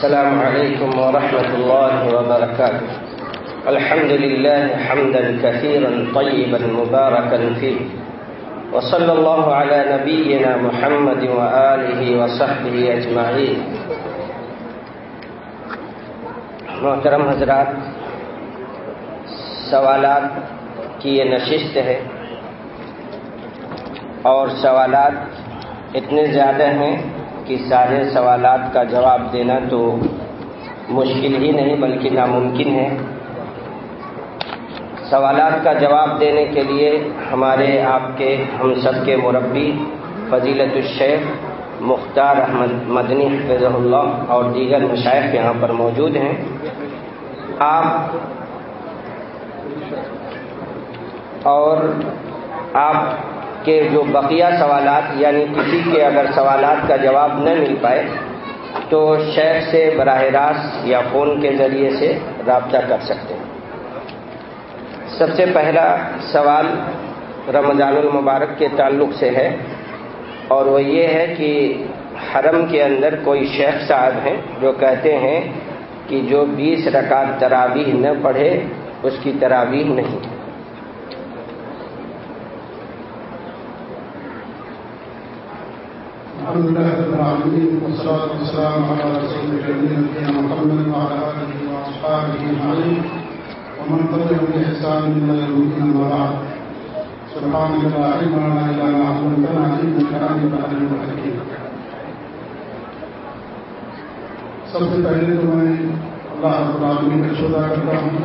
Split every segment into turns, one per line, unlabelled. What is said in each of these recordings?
السلام عليكم ورحمة الله وبركاته. الحمد لله حمدا كثيرا طيبا مباركا فيه. وصلى الله على نبينا محمد وآله وصحبه أجمعين. محترم حضرات، سوالات کی یہ نشست ہے اور سوالات اتنے زیادہ ہیں کہ سارے سوالات کا جواب دینا تو مشکل ہی نہیں، بلکہ ناممکن ہے۔ سوالات کا جواب دینے کے لیے ہمارے آپ کے، ہم سب کے مربی فضیلت الشیخ مختار احمد مدنی حفظ اللہ اور دیگر مشائق یہاں پر موجود ہیں۔ آپ اور آپ کہ جو بقیہ سوالات یعنی کسی کے اگر سوالات کا جواب نہ مل پائے تو شیخ سے براہ راست یا فون کے ذریعے سے رابطہ کر سکتے ہیں۔ سب سے پہلا سوال رمضان المبارک کے تعلق سے ہے اور وہ یہ ہے کہ حرم کے اندر کوئی شیخ صاحب ہیں جو کہتے ہیں کہ جو بیس رکعت تراویح نہ پڑھے، اس کی تراویح نہیں۔
الحمد لله رب العالمين، والصلاة والسلام على رسول الكريم نبينا محمد وعلى آله وأصحابه أجمعين، ومن تبعهم بإحسان إلى يوم الدين وبعد سبحانك لا علم لنا إلا ما علمتنا إنك أنت العليم الحكيم. سب سے پہلے تو میں اللہ رب العالمین کا شکر کرتا ہوں،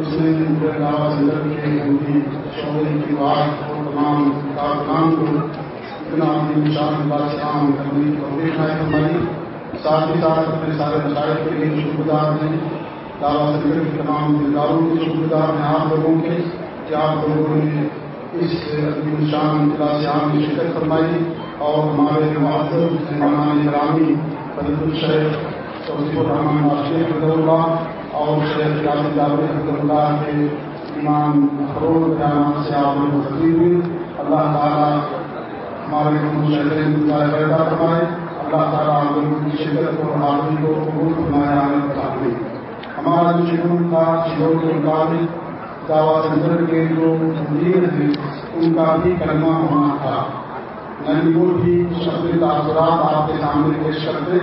اس نے میرے علاوہ زندر کے ہندی شعبے کی بات اور تمام کارکنان کو ساتھ ہی ساتھ اپنے سارے مسائل کے لیے شکر گزار ہیں سنگر کے تمام اداروں کے شکر گزار ہیں آپ لوگوں کے، کہ آپ لوگوں نے اس اپنی شان عام کی شرکت فرمائی اور ہمارے معذر مہمان گرامی فضل الشیخ توصیف الرحمان اللہ اور شیخ یاد جاوید اللہ کے ایمان اخروڑ بیانات سے آپ لوگ ہوئی اللہ تعالیٰ ہمارے فرمائے، اللہ تعالیٰ کی اور کو قبول فرمایا ہمارا جو شکر تھا کے مطابق دعوی سنگر کے جو مدیر ہیں، ان کا بھی کلمہ ہونا تھا۔ یعنی بھی شبد تاثرات آپ کے سامنے پیش کرتے،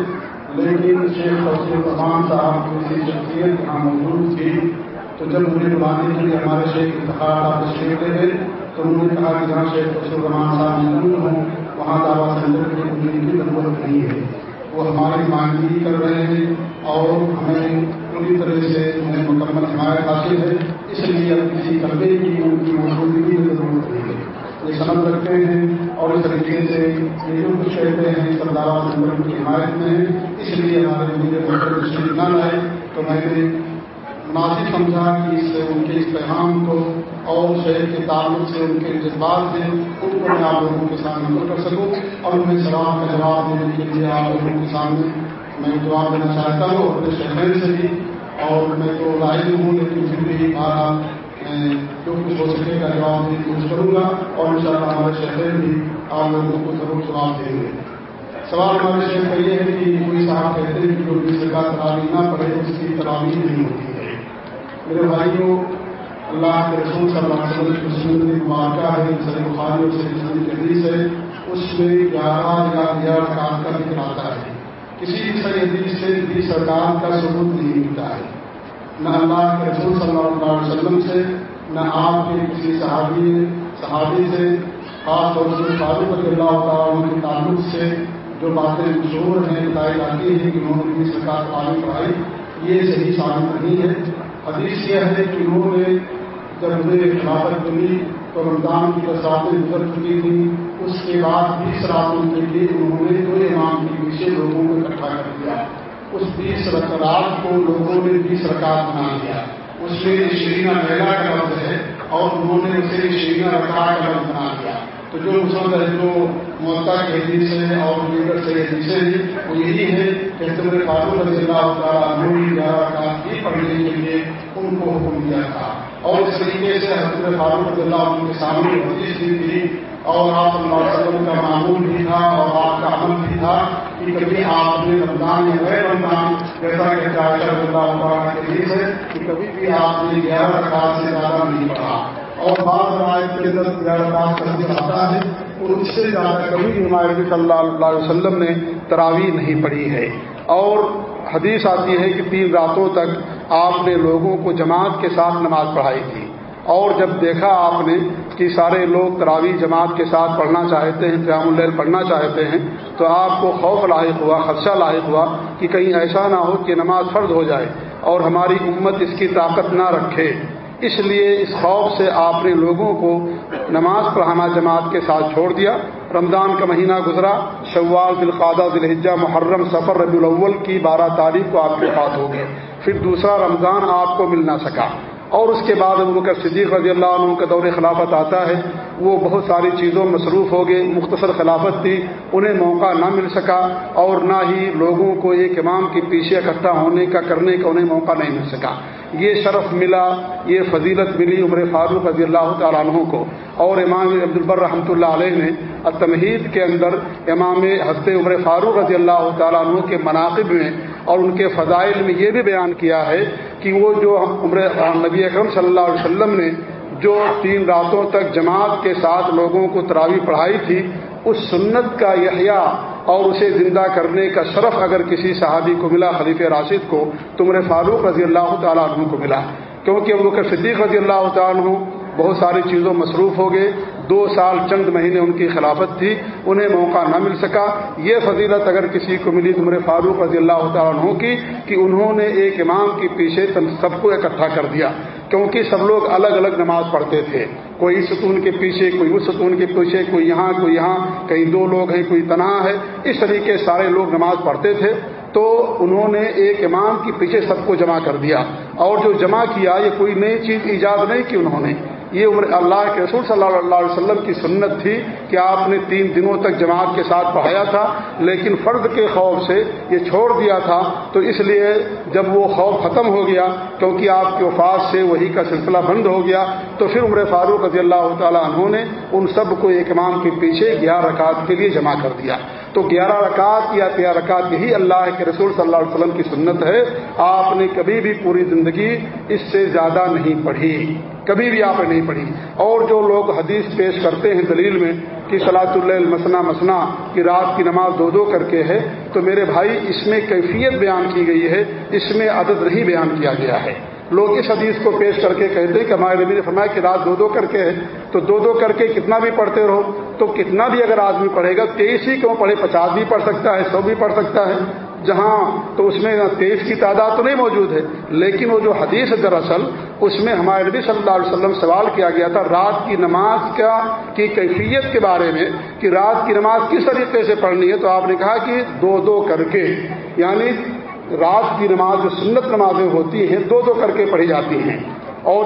لیکن شیخ توسیع رحمان صاحب کی شخصیت یہاں موجود تھی۔ تو جب انہیں بلانے کے لیے ہمارے شیخ انتخاب آپ تشریف لے گئے تو انہوں نے کہا کہ جہاں شیخ فصل الرحمان صاحب موجود ہوں، وہاں دعوی سینٹر کی بننے کی ضرورت نہیں ہے۔ وہ ہماری مانگی کر رہے ہیں اور ہمیں پوری طرح سے انہیں مکمل حمایت حاصل ہے۔ اس لیے اب کسی کلبے کی ان کی موجودگی کی ضرورت نہیں ہے۔ یہ سمجھ رکھتے ہیں اور اس طریقے سے یہ جو کچھ کہتے ہیں، سب دعوی سینٹر کی حمایت میں ہے اس لیے ہمارے مجھے جی تشریف نہ لائے تو میں نے مناسب سمجھا کہ اس سے ان کے اس پیغام کو اور شہر کے تعلق سے ان کے جذبات ہیں ان کو میں آپ لوگوں کے سامنے عمل کر سکوں اور انہیں سوال کا جواب دینے کے لیے آپ لوگوں کے سامنے میں جواب دینا چاہتا ہوں اپنے شہر سے بھی اور میں تو لاحق ہوں لیکن پھر بھی بارہ جو کچھ ہو سکے کا جواب دینے کی کوشش کروں گا اور ان شاء اللہ ہمارے شہر بھی آپ لوگوں کو ضرور جواب دیں گے۔ سوال ہمارے شہر کا یہ ہے کہ کوئی صاحب کہتے ہیں کہ جو بھی سرکار تعلیم نہ پڑھے اس کی تلاوی نہیں ہوتی ہے۔ میرے بھائیوں اللہ کے رسول صلی اللہ علیہ وسلم کی سنت مبارکہ ہے سر بخاری اور سر سنت حدیث ہے، اس میں گیارہ یا گیارہ رکعت کا ذکر آتا ہے۔ کسی بھی صحیح حدیث سے بیس رکعت کا ثبوت نہیں ملتا ہے۔ نہ اللہ کے رسول صلی اللہ علیہ وسلم سے، نہ آپ کے کسی صحابی صحابی سے، خاص طور سے فاروق رضی اللہ تعالیٰ کے تعلق سے جو باتیں مشہور ہیں، بتائی جاتی ہیں کہ انہوں نے بیس رکعت پانی پڑھائی یہ صحیح ثابت نہیں ہے۔ حدیث یہ ہے کہ انہوں نے جب مجھے خلافت بنی تو رمضان کی برساتیں گزر چکی تھیں اس کے بعد بیس راتوں کے لیے انہوں نے دو امام کے پیچھے لوگوں کو اکٹھا کر دیا۔ اس بیس رات کو لوگوں نے بیس رکعت بنا دیا اس میں شیرینہ میلا کا لفظ ہے اور انہوں نے اسے شیرینہ رکعت کا لفظ بنا دیا تو جو مسلم ہے جو موتا کے حدیث ہے اور دیگر سے حدیثیں ہیں، وہ یہی ہے کہ حضرت فاروق رضی اللہ تعالیٰ گیارہ کا ہی پڑھنے کے لیے ان کو حکم دیا تھا۔ اور اس طریقے سے حضرت فاروق اللہ عنہ کے سامنے حدیث بھی تھی اور آپ صلی اللہ علیہ وسلم کا معمول بھی تھا اور آپ کا عمل بھی تھا کہ کبھی آپ نے رمضان یا غیر رمضان جیسا کہ اللہ کے لیے ہے کہ کبھی بھی آپ نے گیارہ رکعت سے زیادہ نہیں پڑھا اور بعض روایت کے اندر گیارہ رکعت کا حدیث آتا ہے اور اس سے زیادہ کبھی بھی ہمارے صلی اللہ علیہ وسلم نے تراویح نہیں پڑھی ہے اور حدیث آتی ہے کہ تین راتوں تک آپ نے لوگوں کو جماعت کے ساتھ نماز پڑھائی تھی۔ اور جب دیکھا آپ نے کہ سارے لوگ تراوی جماعت کے ساتھ پڑھنا چاہتے ہیں، قیام اللیل پڑھنا چاہتے ہیں، تو آپ کو خوف لاحق ہوا، خدشہ لاحق ہوا کہ کہیں ایسا نہ ہو کہ نماز فرض ہو جائے اور ہماری امت اس کی طاقت نہ رکھے۔ اس لیے اس خوف سے آپ نے لوگوں کو نماز پڑھانا جماعت کے ساتھ چھوڑ دیا۔ رمضان کا مہینہ گزرا۔ شوال دلقادہ دلحجہ محرم سفر ربی الاول کی بارہ تاریخ کو آپ کے پاس ہو گئے پھر دوسرا رمضان آپ کو مل نہ سکا۔ اور اس کے بعد ابو بکر صدیق رضی اللہ عنہ کا دور خلافت آتا ہے۔ وہ بہت ساری چیزوں مصروف ہو گئے۔ مختصر خلافت تھی۔ انہیں موقع نہ مل سکا اور نہ ہی لوگوں کو ایک امام کے پیچھے اکٹھا ہونے کا، کرنے کا انہیں موقع نہیں مل سکا۔ یہ شرف ملا، یہ فضیلت ملی عمر فاروق رضی اللہ تعالیٰ عنہ کو۔ اور امام عبد البر رحمۃ اللہ علیہ نے التمہید کے اندر امام حضرت عمر فاروق رضی اللہ تعالیٰ عنہ کے مناقب میں اور ان کے فضائل میں یہ بھی بیان کیا ہے کہ وہ جو عمر نبی اکرم صلی اللہ علیہ وسلم نے جو تین راتوں تک جماعت کے ساتھ لوگوں کو تراوی پڑھائی تھی، اس سنت کا یحییٰ اور اسے زندہ کرنے کا شرف اگر کسی صحابی کو ملا خلیف راشد کو، تو عمر فاروق رضی اللہ تعالیٰ عنہ کو ملا۔ کیونکہ ابو بکر صدیق رضی اللہ تعالیٰ عنہ بہت ساری چیزوں مصروف ہو گئے۔ دو سال چند مہینے ان کی خلافت تھی، انہیں موقع نہ مل سکا۔ یہ فضیلت اگر کسی کو ملی عمر فاروق رضی اللہ تعالیٰ عنہ کی، کہ انہوں نے ایک امام کے پیچھے سب کو اکٹھا کر دیا۔ کیونکہ سب لوگ الگ الگ نماز پڑھتے تھے۔ کوئی اس ستون کے پیچھے کوئی اس ستون کے پیچھے کوئی یہاں کوئی یہاں کئی دو لوگ ہیں، کوئی تنہا ہے۔ اس طریقے سارے لوگ نماز پڑھتے تھے۔ تو انہوں نے ایک امام کے پیچھے سب کو جمع کر دیا۔ اور جو جمع کیا، یہ کوئی نئی چیز ایجاد نہیں کی انہوں نے۔ یہ عمر اللہ کے رسول صلی اللہ علیہ وسلم کی سنت تھی کہ آپ نے تین دنوں تک جماعت کے ساتھ پڑھایا تھا، لیکن فرد کے خوف سے یہ چھوڑ دیا تھا۔ تو اس لیے جب وہ خوف ختم ہو گیا کیونکہ آپ کے وفات سے وہی کا سلسلہ بند ہو گیا، تو پھر عمر فاروق رضی اللہ تعالیٰ عنہ نے ان سب کو ایک امام کے پیچھے گیارہ رکعت کے لیے جمع کر دیا۔ تو گیارہ رکعت یا تیرہ رکعت یہی اللہ کے رسول صلی اللہ علیہ وسلم کی سنت ہے۔ آپ نے کبھی بھی پوری زندگی اس سے زیادہ نہیں پڑھی، کبھی بھی آپ نے نہیں پڑھی۔ اور جو لوگ حدیث پیش کرتے ہیں دلیل میں کہ سلاۃ اللہ مسنا مسنا کی رات کی نماز دو دو کر کے ہے، تو میرے بھائی اس میں کیفیت بیان کی گئی ہے، اس میں عدد نہیں بیان کیا گیا ہے۔ لوگ اس حدیث کو پیش کر کے کہتے ہیں کہ ہمارے نبی نے فرمایا کہ رات دو دو کر کے ہے، تو دو دو کر کے کتنا بھی پڑھتے رہو، تو کتنا بھی اگر آدمی پڑھے گا، تیئیس ہی کیوں پڑھے؟ پچاس بھی پڑھ سکتا ہے، سو بھی پڑھ سکتا ہے۔ جہاں تو اس میں تیئیس کی تعداد تو نہیں موجود ہے، لیکن وہ جو حدیث دراصل، اس میں ہمارے نبی صلی اللہ علیہ وسلم سوال کیا گیا تھا رات کی نماز کا کی کیفیت کے بارے میں، کہ رات کی نماز کس طریقے سے پڑھنی ہے؟ تو آپ نے کہا کہ دو دو کر کے یعنی رات کی نماز جو سنت نمازیں ہوتی ہیں، دو دو کر کے پڑھی جاتی ہیں۔ اور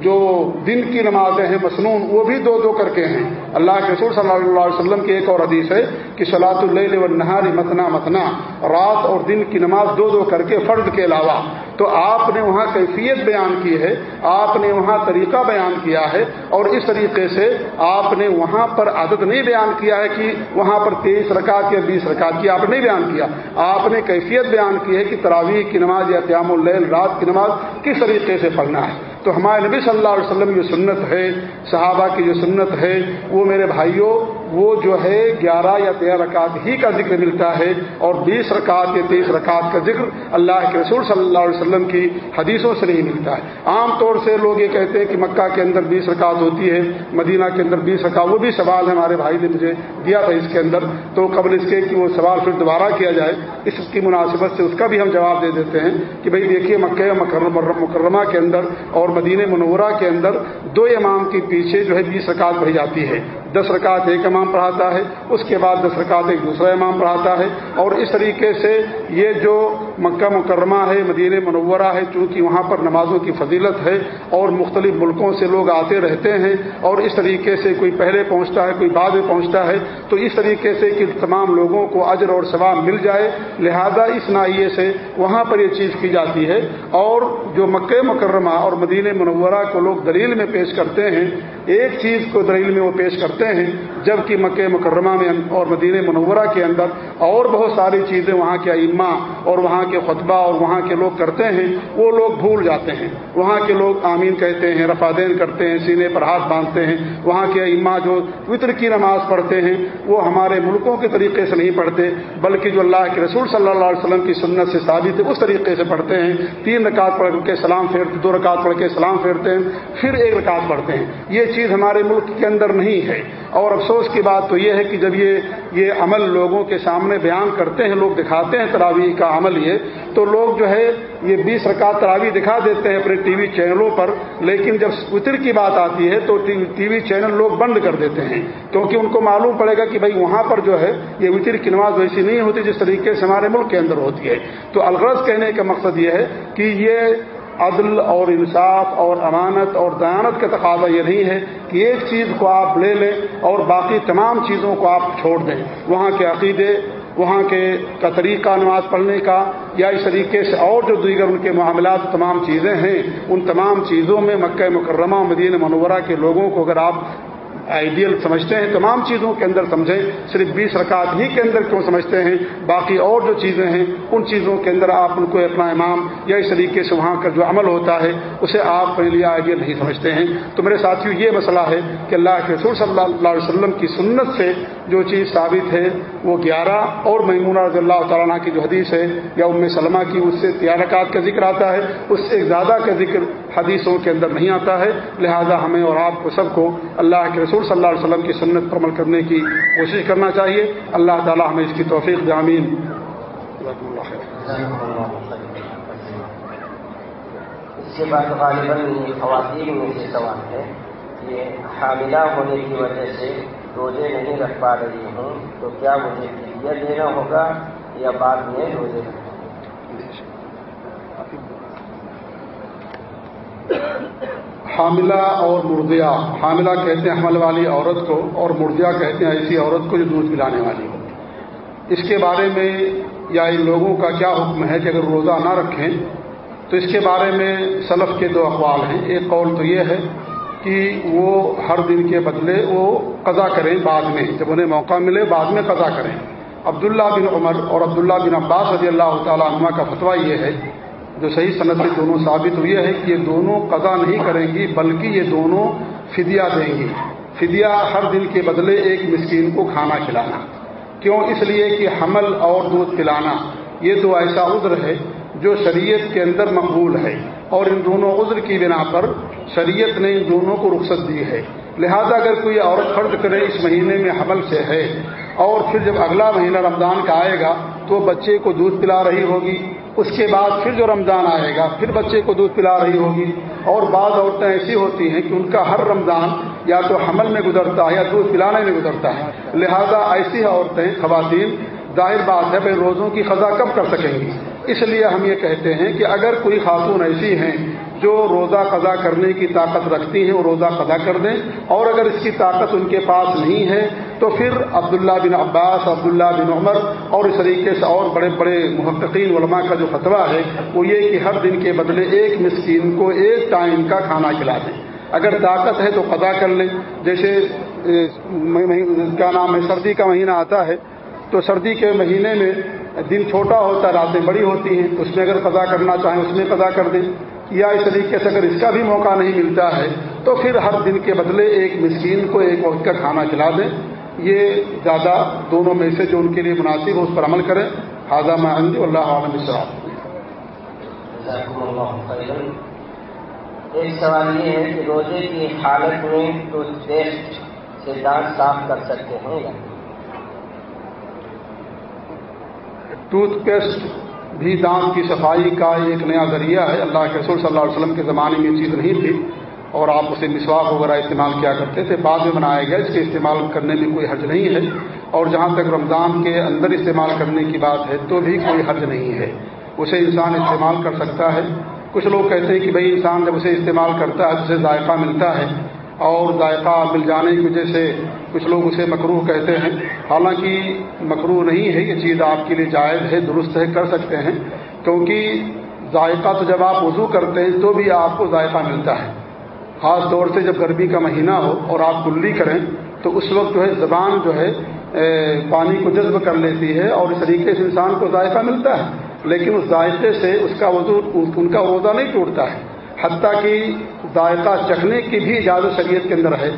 جو دن کی نمازیں ہیں، مصنون، وہ بھی دو دو کر کے ہیں۔ اللہ کے رسول صلی اللہ علیہ وسلم کی ایک اور حدیث ہے کہ سلاۃ اللہ نہاری متنا متنا، رات اور دن کی نماز دو دو کر کے فرد کے علاوہ۔ تو آپ نے وہاں کیفیت بیان کی ہے، آپ نے وہاں طریقہ بیان کیا ہے، اور اس طریقے سے آپ نے وہاں پر عادت نہیں بیان کیا ہے کہ وہاں پر تیئیس رکعت یا بیس رکعت کی آپ نہیں بیان کیا۔ آپ نے کیفیت بیان کی ہے کہ تراویح کی نماز یا قیام اللیل رات کی نماز کس طریقے سے پڑھنا ہے۔ تو ہمارے نبی صلی اللہ علیہ وسلم کی سنت ہے، صحابہ کی جو سنت ہے، وہ میرے بھائیوں وہ جو ہے گیارہ یا تیرہ رکعت ہی کا ذکر ملتا ہے اور بیس رکعت یا تیس رکعت کا ذکر اللہ کے رسول صلی اللہ علیہ وسلم کی حدیثوں سے نہیں ملتا ہے۔ عام طور سے لوگ یہ کہتے ہیں کہ مکہ کے اندر بیس رکعت ہوتی ہے، مدینہ کے اندر بیس رکعت، وہ بھی سوال ہے، ہمارے بھائی نے مجھے دیا تھا اس کے اندر۔ تو قبل اس کے کہ وہ سوال پھر دوبارہ کیا جائے، اس کی مناسبت سے اس کا بھی ہم جواب دے دیتے ہیں کہ بھائی دیکھیے مکہ مکرمہ کے اندر اور مدینہ منورہ کے اندر دو امام کے پیچھے جو ہے بیس رکعت پڑھی جاتی ہے۔ دس رکعت ایک امام پڑھاتا ہے، اس کے بعد دس رکعت ایک دوسرا امام پڑھاتا ہے۔ اور اس طریقے سے یہ جو مکہ مکرمہ ہے مدین منورہ ہے، چونکہ وہاں پر نمازوں کی فضیلت ہے اور مختلف ملکوں سے لوگ آتے رہتے ہیں اور اس طریقے سے کوئی پہلے پہنچتا ہے، کوئی بعد میں پہنچتا ہے، تو اس طریقے سے کہ تمام لوگوں کو اجر اور ثواب مل جائے۔ لہذا اس نائیے سے وہاں پر یہ چیز کی جاتی ہے۔ اور جو مکہ مکرمہ اور مدین منورہ کو لوگ دلیل میں پیش کرتے ہیں ایک چیز کو دلیل میں وہ پیش کرتے ہیں، جبکہ مکہ مکرمہ میں اور مدین منورہ کے اندر اور بہت ساری چیزیں وہاں کے ائمہ اور وہاں کے خطبہ اور وہاں کے لوگ کرتے ہیں، وہ لوگ بھول جاتے ہیں۔ وہاں کے لوگ آمین کہتے ہیں رفادین کرتے ہیں، سینے پر ہاتھ باندھتے ہیں۔ وہاں کے ائمہ جو وطر کی نماز پڑھتے ہیں، وہ ہمارے ملکوں کے طریقے سے نہیں پڑھتے، بلکہ جو اللہ کے رسول صلی اللہ علیہ وسلم کی سنت سے ثابت ہے، اس طریقے سے پڑھتے ہیں۔ تین رکعت پڑھ کے سلام پھیرتے، دو رکعت پڑھ کے سلام پھیرتے ہیں، پھر ایک رکعت پڑھتے ہیں۔ یہ چیز ہمارے ملک کے اندر نہیں ہے۔ اور افسوس کی بات تو یہ ہے کہ جب یہ یہ عمل لوگوں کے سامنے بیان کرتے ہیں، لوگ دکھاتے ہیں تراویح کا عمل یہ، تو لوگ جو ہے یہ بیس رکعت تراویح دکھا دیتے ہیں اپنے ٹی وی چینلوں پر، لیکن جب وطر کی بات آتی ہے تو ٹی وی چینل لوگ بند کر دیتے ہیں۔ کیونکہ ان کو معلوم پڑے گا کہ بھائی وہاں پر جو ہے یہ وطر کی نماز ویسی نہیں ہوتی جس طریقے سے ہمارے ملک کے اندر ہوتی ہے۔ تو الغرض کہنے کا مقصد یہ ہے کہ یہ عدل اور انصاف اور امانت اور دیانت کا تقاضا یہ نہیں ہے کہ ایک چیز کو آپ لے لیں اور باقی تمام چیزوں کو آپ چھوڑ دیں۔ وہاں کے عقیدے، وہاں کے کا طریقہ نماز پڑھنے کا یا اس طریقے سے اور جو دیگر ان کے معاملات تمام چیزیں ہیں، ان تمام چیزوں میں مکہ مکرمہ مدین منورہ کے لوگوں کو اگر آپ آئیڈیل سمجھتے ہیں، تمام چیزوں کے اندر سمجھیں۔ صرف بیس رکعت ہی کے اندر کیوں سمجھتے ہیں؟ باقی اور جو چیزیں ہیں، ان چیزوں کے اندر آپ ان کو اپنا امام یا اس طریقے سے وہاں کا جو عمل ہوتا ہے، اسے آپ اپنے لیے آئیڈیل نہیں سمجھتے ہیں۔ تو میرے ساتھیوں یہ مسئلہ ہے کہ اللہ کے رسول صلی اللہ علیہ وسلم کی سنت سے جو چیز ثابت ہے، وہ گیارہ اور میمونہ رضی اللہ تعالیٰ کی جو حدیث ہے، یا ام سلمہ کی، اس سے تیار رکعت کا ذکر آتا ہے۔ اس سے زیادہ کا ذکر حدیثوں کے اندر نہیں آتا ہے۔ لہذا ہمیں اور آپ کو سب کو اللہ کے رسول صلی اللہ علیہ وسلم کی سنت پر عمل کرنے کی کوشش کرنا چاہیے۔ اللہ تعالی ہمیں اس کی توفیق جامین
اس کے بعد غالباً خواتین میں سے سوال ہے کہ حاملہ ہونے کی وجہ سے روزے نہیں رکھ پا رہی ہوں تو کیا مجھے فدیہ دینا ہوگا یا بعد میں روزے رکھنا؟
حاملہ اور مردیا۔ حاملہ کہتے ہیں حمل والی عورت کو اور مردیا کہتے ہیں ایسی عورت کو جو دودھ پلانے والی ہو۔ اس کے بارے میں یا ان لوگوں کا کیا حکم ہے کہ اگر روزہ نہ رکھیں، تو اس کے بارے میں سلف کے دو اقوال ہیں۔ ایک قول تو یہ ہے کہ وہ ہر دن کے بدلے وہ قضا کریں بعد میں۔ جب انہیں موقع ملے بعد میں قضا کریں۔ عبداللہ بن عمر اور عبداللہ بن عباس رضی اللہ تعالیٰ عنہ کا فتویٰ یہ ہے جو صحیح صنعت سے دونوں ثابت ہوئی ہے کہ یہ دونوں قضا نہیں کریں گی، بلکہ یہ دونوں فدیہ دیں گی۔ فدیہ ہر دن کے بدلے ایک مسکین کو کھانا کھلانا۔ کیوں؟ اس لیے کہ حمل اور دودھ پلانا، یہ تو ایسا عذر ہے جو شریعت کے اندر مقبول ہے۔ اور ان دونوں عذر کی بنا پر شریعت نے ان دونوں کو رخصت دی ہے۔ لہذا اگر کوئی عورت فرض کرے اس مہینے میں حمل سے ہے اور پھر جب اگلا مہینہ رمضان کا آئے گا تو بچے کو دودھ پلا رہی ہوگی۔ اس کے بعد پھر جو رمضان آئے گا، پھر بچے کو دودھ پلا رہی ہوگی۔ اور بعض عورتیں ایسی ہوتی ہیں کہ ان کا ہر رمضان یا تو حمل میں گزرتا ہے یا دودھ پلانے میں گزرتا ہے۔ لہذا ایسی عورتیں، خواتین، ظاہر بات ہے بھائی روزوں کی خزا کب کر سکیں گی؟ اس لیے ہم یہ کہتے ہیں کہ اگر کوئی خاتون ایسی ہیں جو روزہ قضا کرنے کی طاقت رکھتی ہیں وہ روزہ قضا کر دیں اور اگر اس کی طاقت ان کے پاس نہیں ہے تو پھر عبداللہ بن عباس، عبداللہ بن عمر اور اس طریقے سے اور بڑے بڑے محققین، علماء کا جو فتویٰ ہے وہ یہ کہ ہر دن کے بدلے ایک مسکین کو ایک ٹائم کا کھانا کھلا دیں۔ اگر طاقت ہے تو قضا کر لیں۔ جیسے کیا نام ہے؟ سردی کا مہینہ آتا ہے تو سردی کے مہینے میں دن چھوٹا ہوتا ہے، راتیں بڑی ہوتی ہیں، اس میں اگر قضا کرنا چاہیں اس میں قضا کر دیں۔ یا اس طریقے سے اگر اس کا بھی موقع نہیں ملتا ہے تو پھر ہر دن کے بدلے ایک مسکین کو ایک وقت کا کھانا کھلا دیں۔ یہ زیادہ دونوں میں سے جو ان کے لیے مناسب ہو اس پر عمل کریں۔ حاضہ محمد اللہ عالم
ایک سوال یہ ہے کہ روزے کی حالت میں ٹوتھ پیسٹ سے دانت صاف کر سکتے ہیں
ٹوتھ پیسٹ بھی دانت کی صفائی کا ایک نیا ذریعہ ہے۔ اللہ کے رسول صلی اللہ علیہ وسلم کے زمانے میں یہ چیز نہیں تھی اور آپ اسے مسواک وغیرہ استعمال کیا کرتے تھے۔ بعد میں بنایا گیا، اس کے استعمال کرنے میں کوئی حرج نہیں ہے۔ اور جہاں تک رمضان کے اندر استعمال کرنے کی بات ہے، تو بھی کوئی حرج نہیں ہے۔ اسے انسان استعمال کر سکتا ہے۔ کچھ لوگ کہتے ہیں کہ بھئی انسان جب اسے استعمال کرتا ہے تو اسے ذائقہ ملتا ہے۔ اور ذائقہ مل جانے کی وجہ سے کچھ لوگ اسے مکروح کہتے ہیں۔ حالانکہ مکروح نہیں ہے، یہ چیز آپ کے لیے جائز ہے، درست ہے، کر سکتے ہیں۔ کیونکہ ذائقہ تو جب آپ وضو کرتے ہیں تو بھی آپ کو ذائقہ ملتا ہے۔ خاص طور سے جب گرمی کا مہینہ ہو اور آپ کلی کریں، تو اس وقت جو ہے زبان جو ہے پانی کو جذب کر لیتی ہے اور اس طریقے سے انسان کو ذائقہ ملتا ہے۔ لیکن اس ذائقے سے اس کا وضو، ان کا روزہ نہیں ٹوٹتا ہے۔ حتیٰ کہ ذائقہ چکھنے کی بھی اجازت شریعت کے اندر ہے۔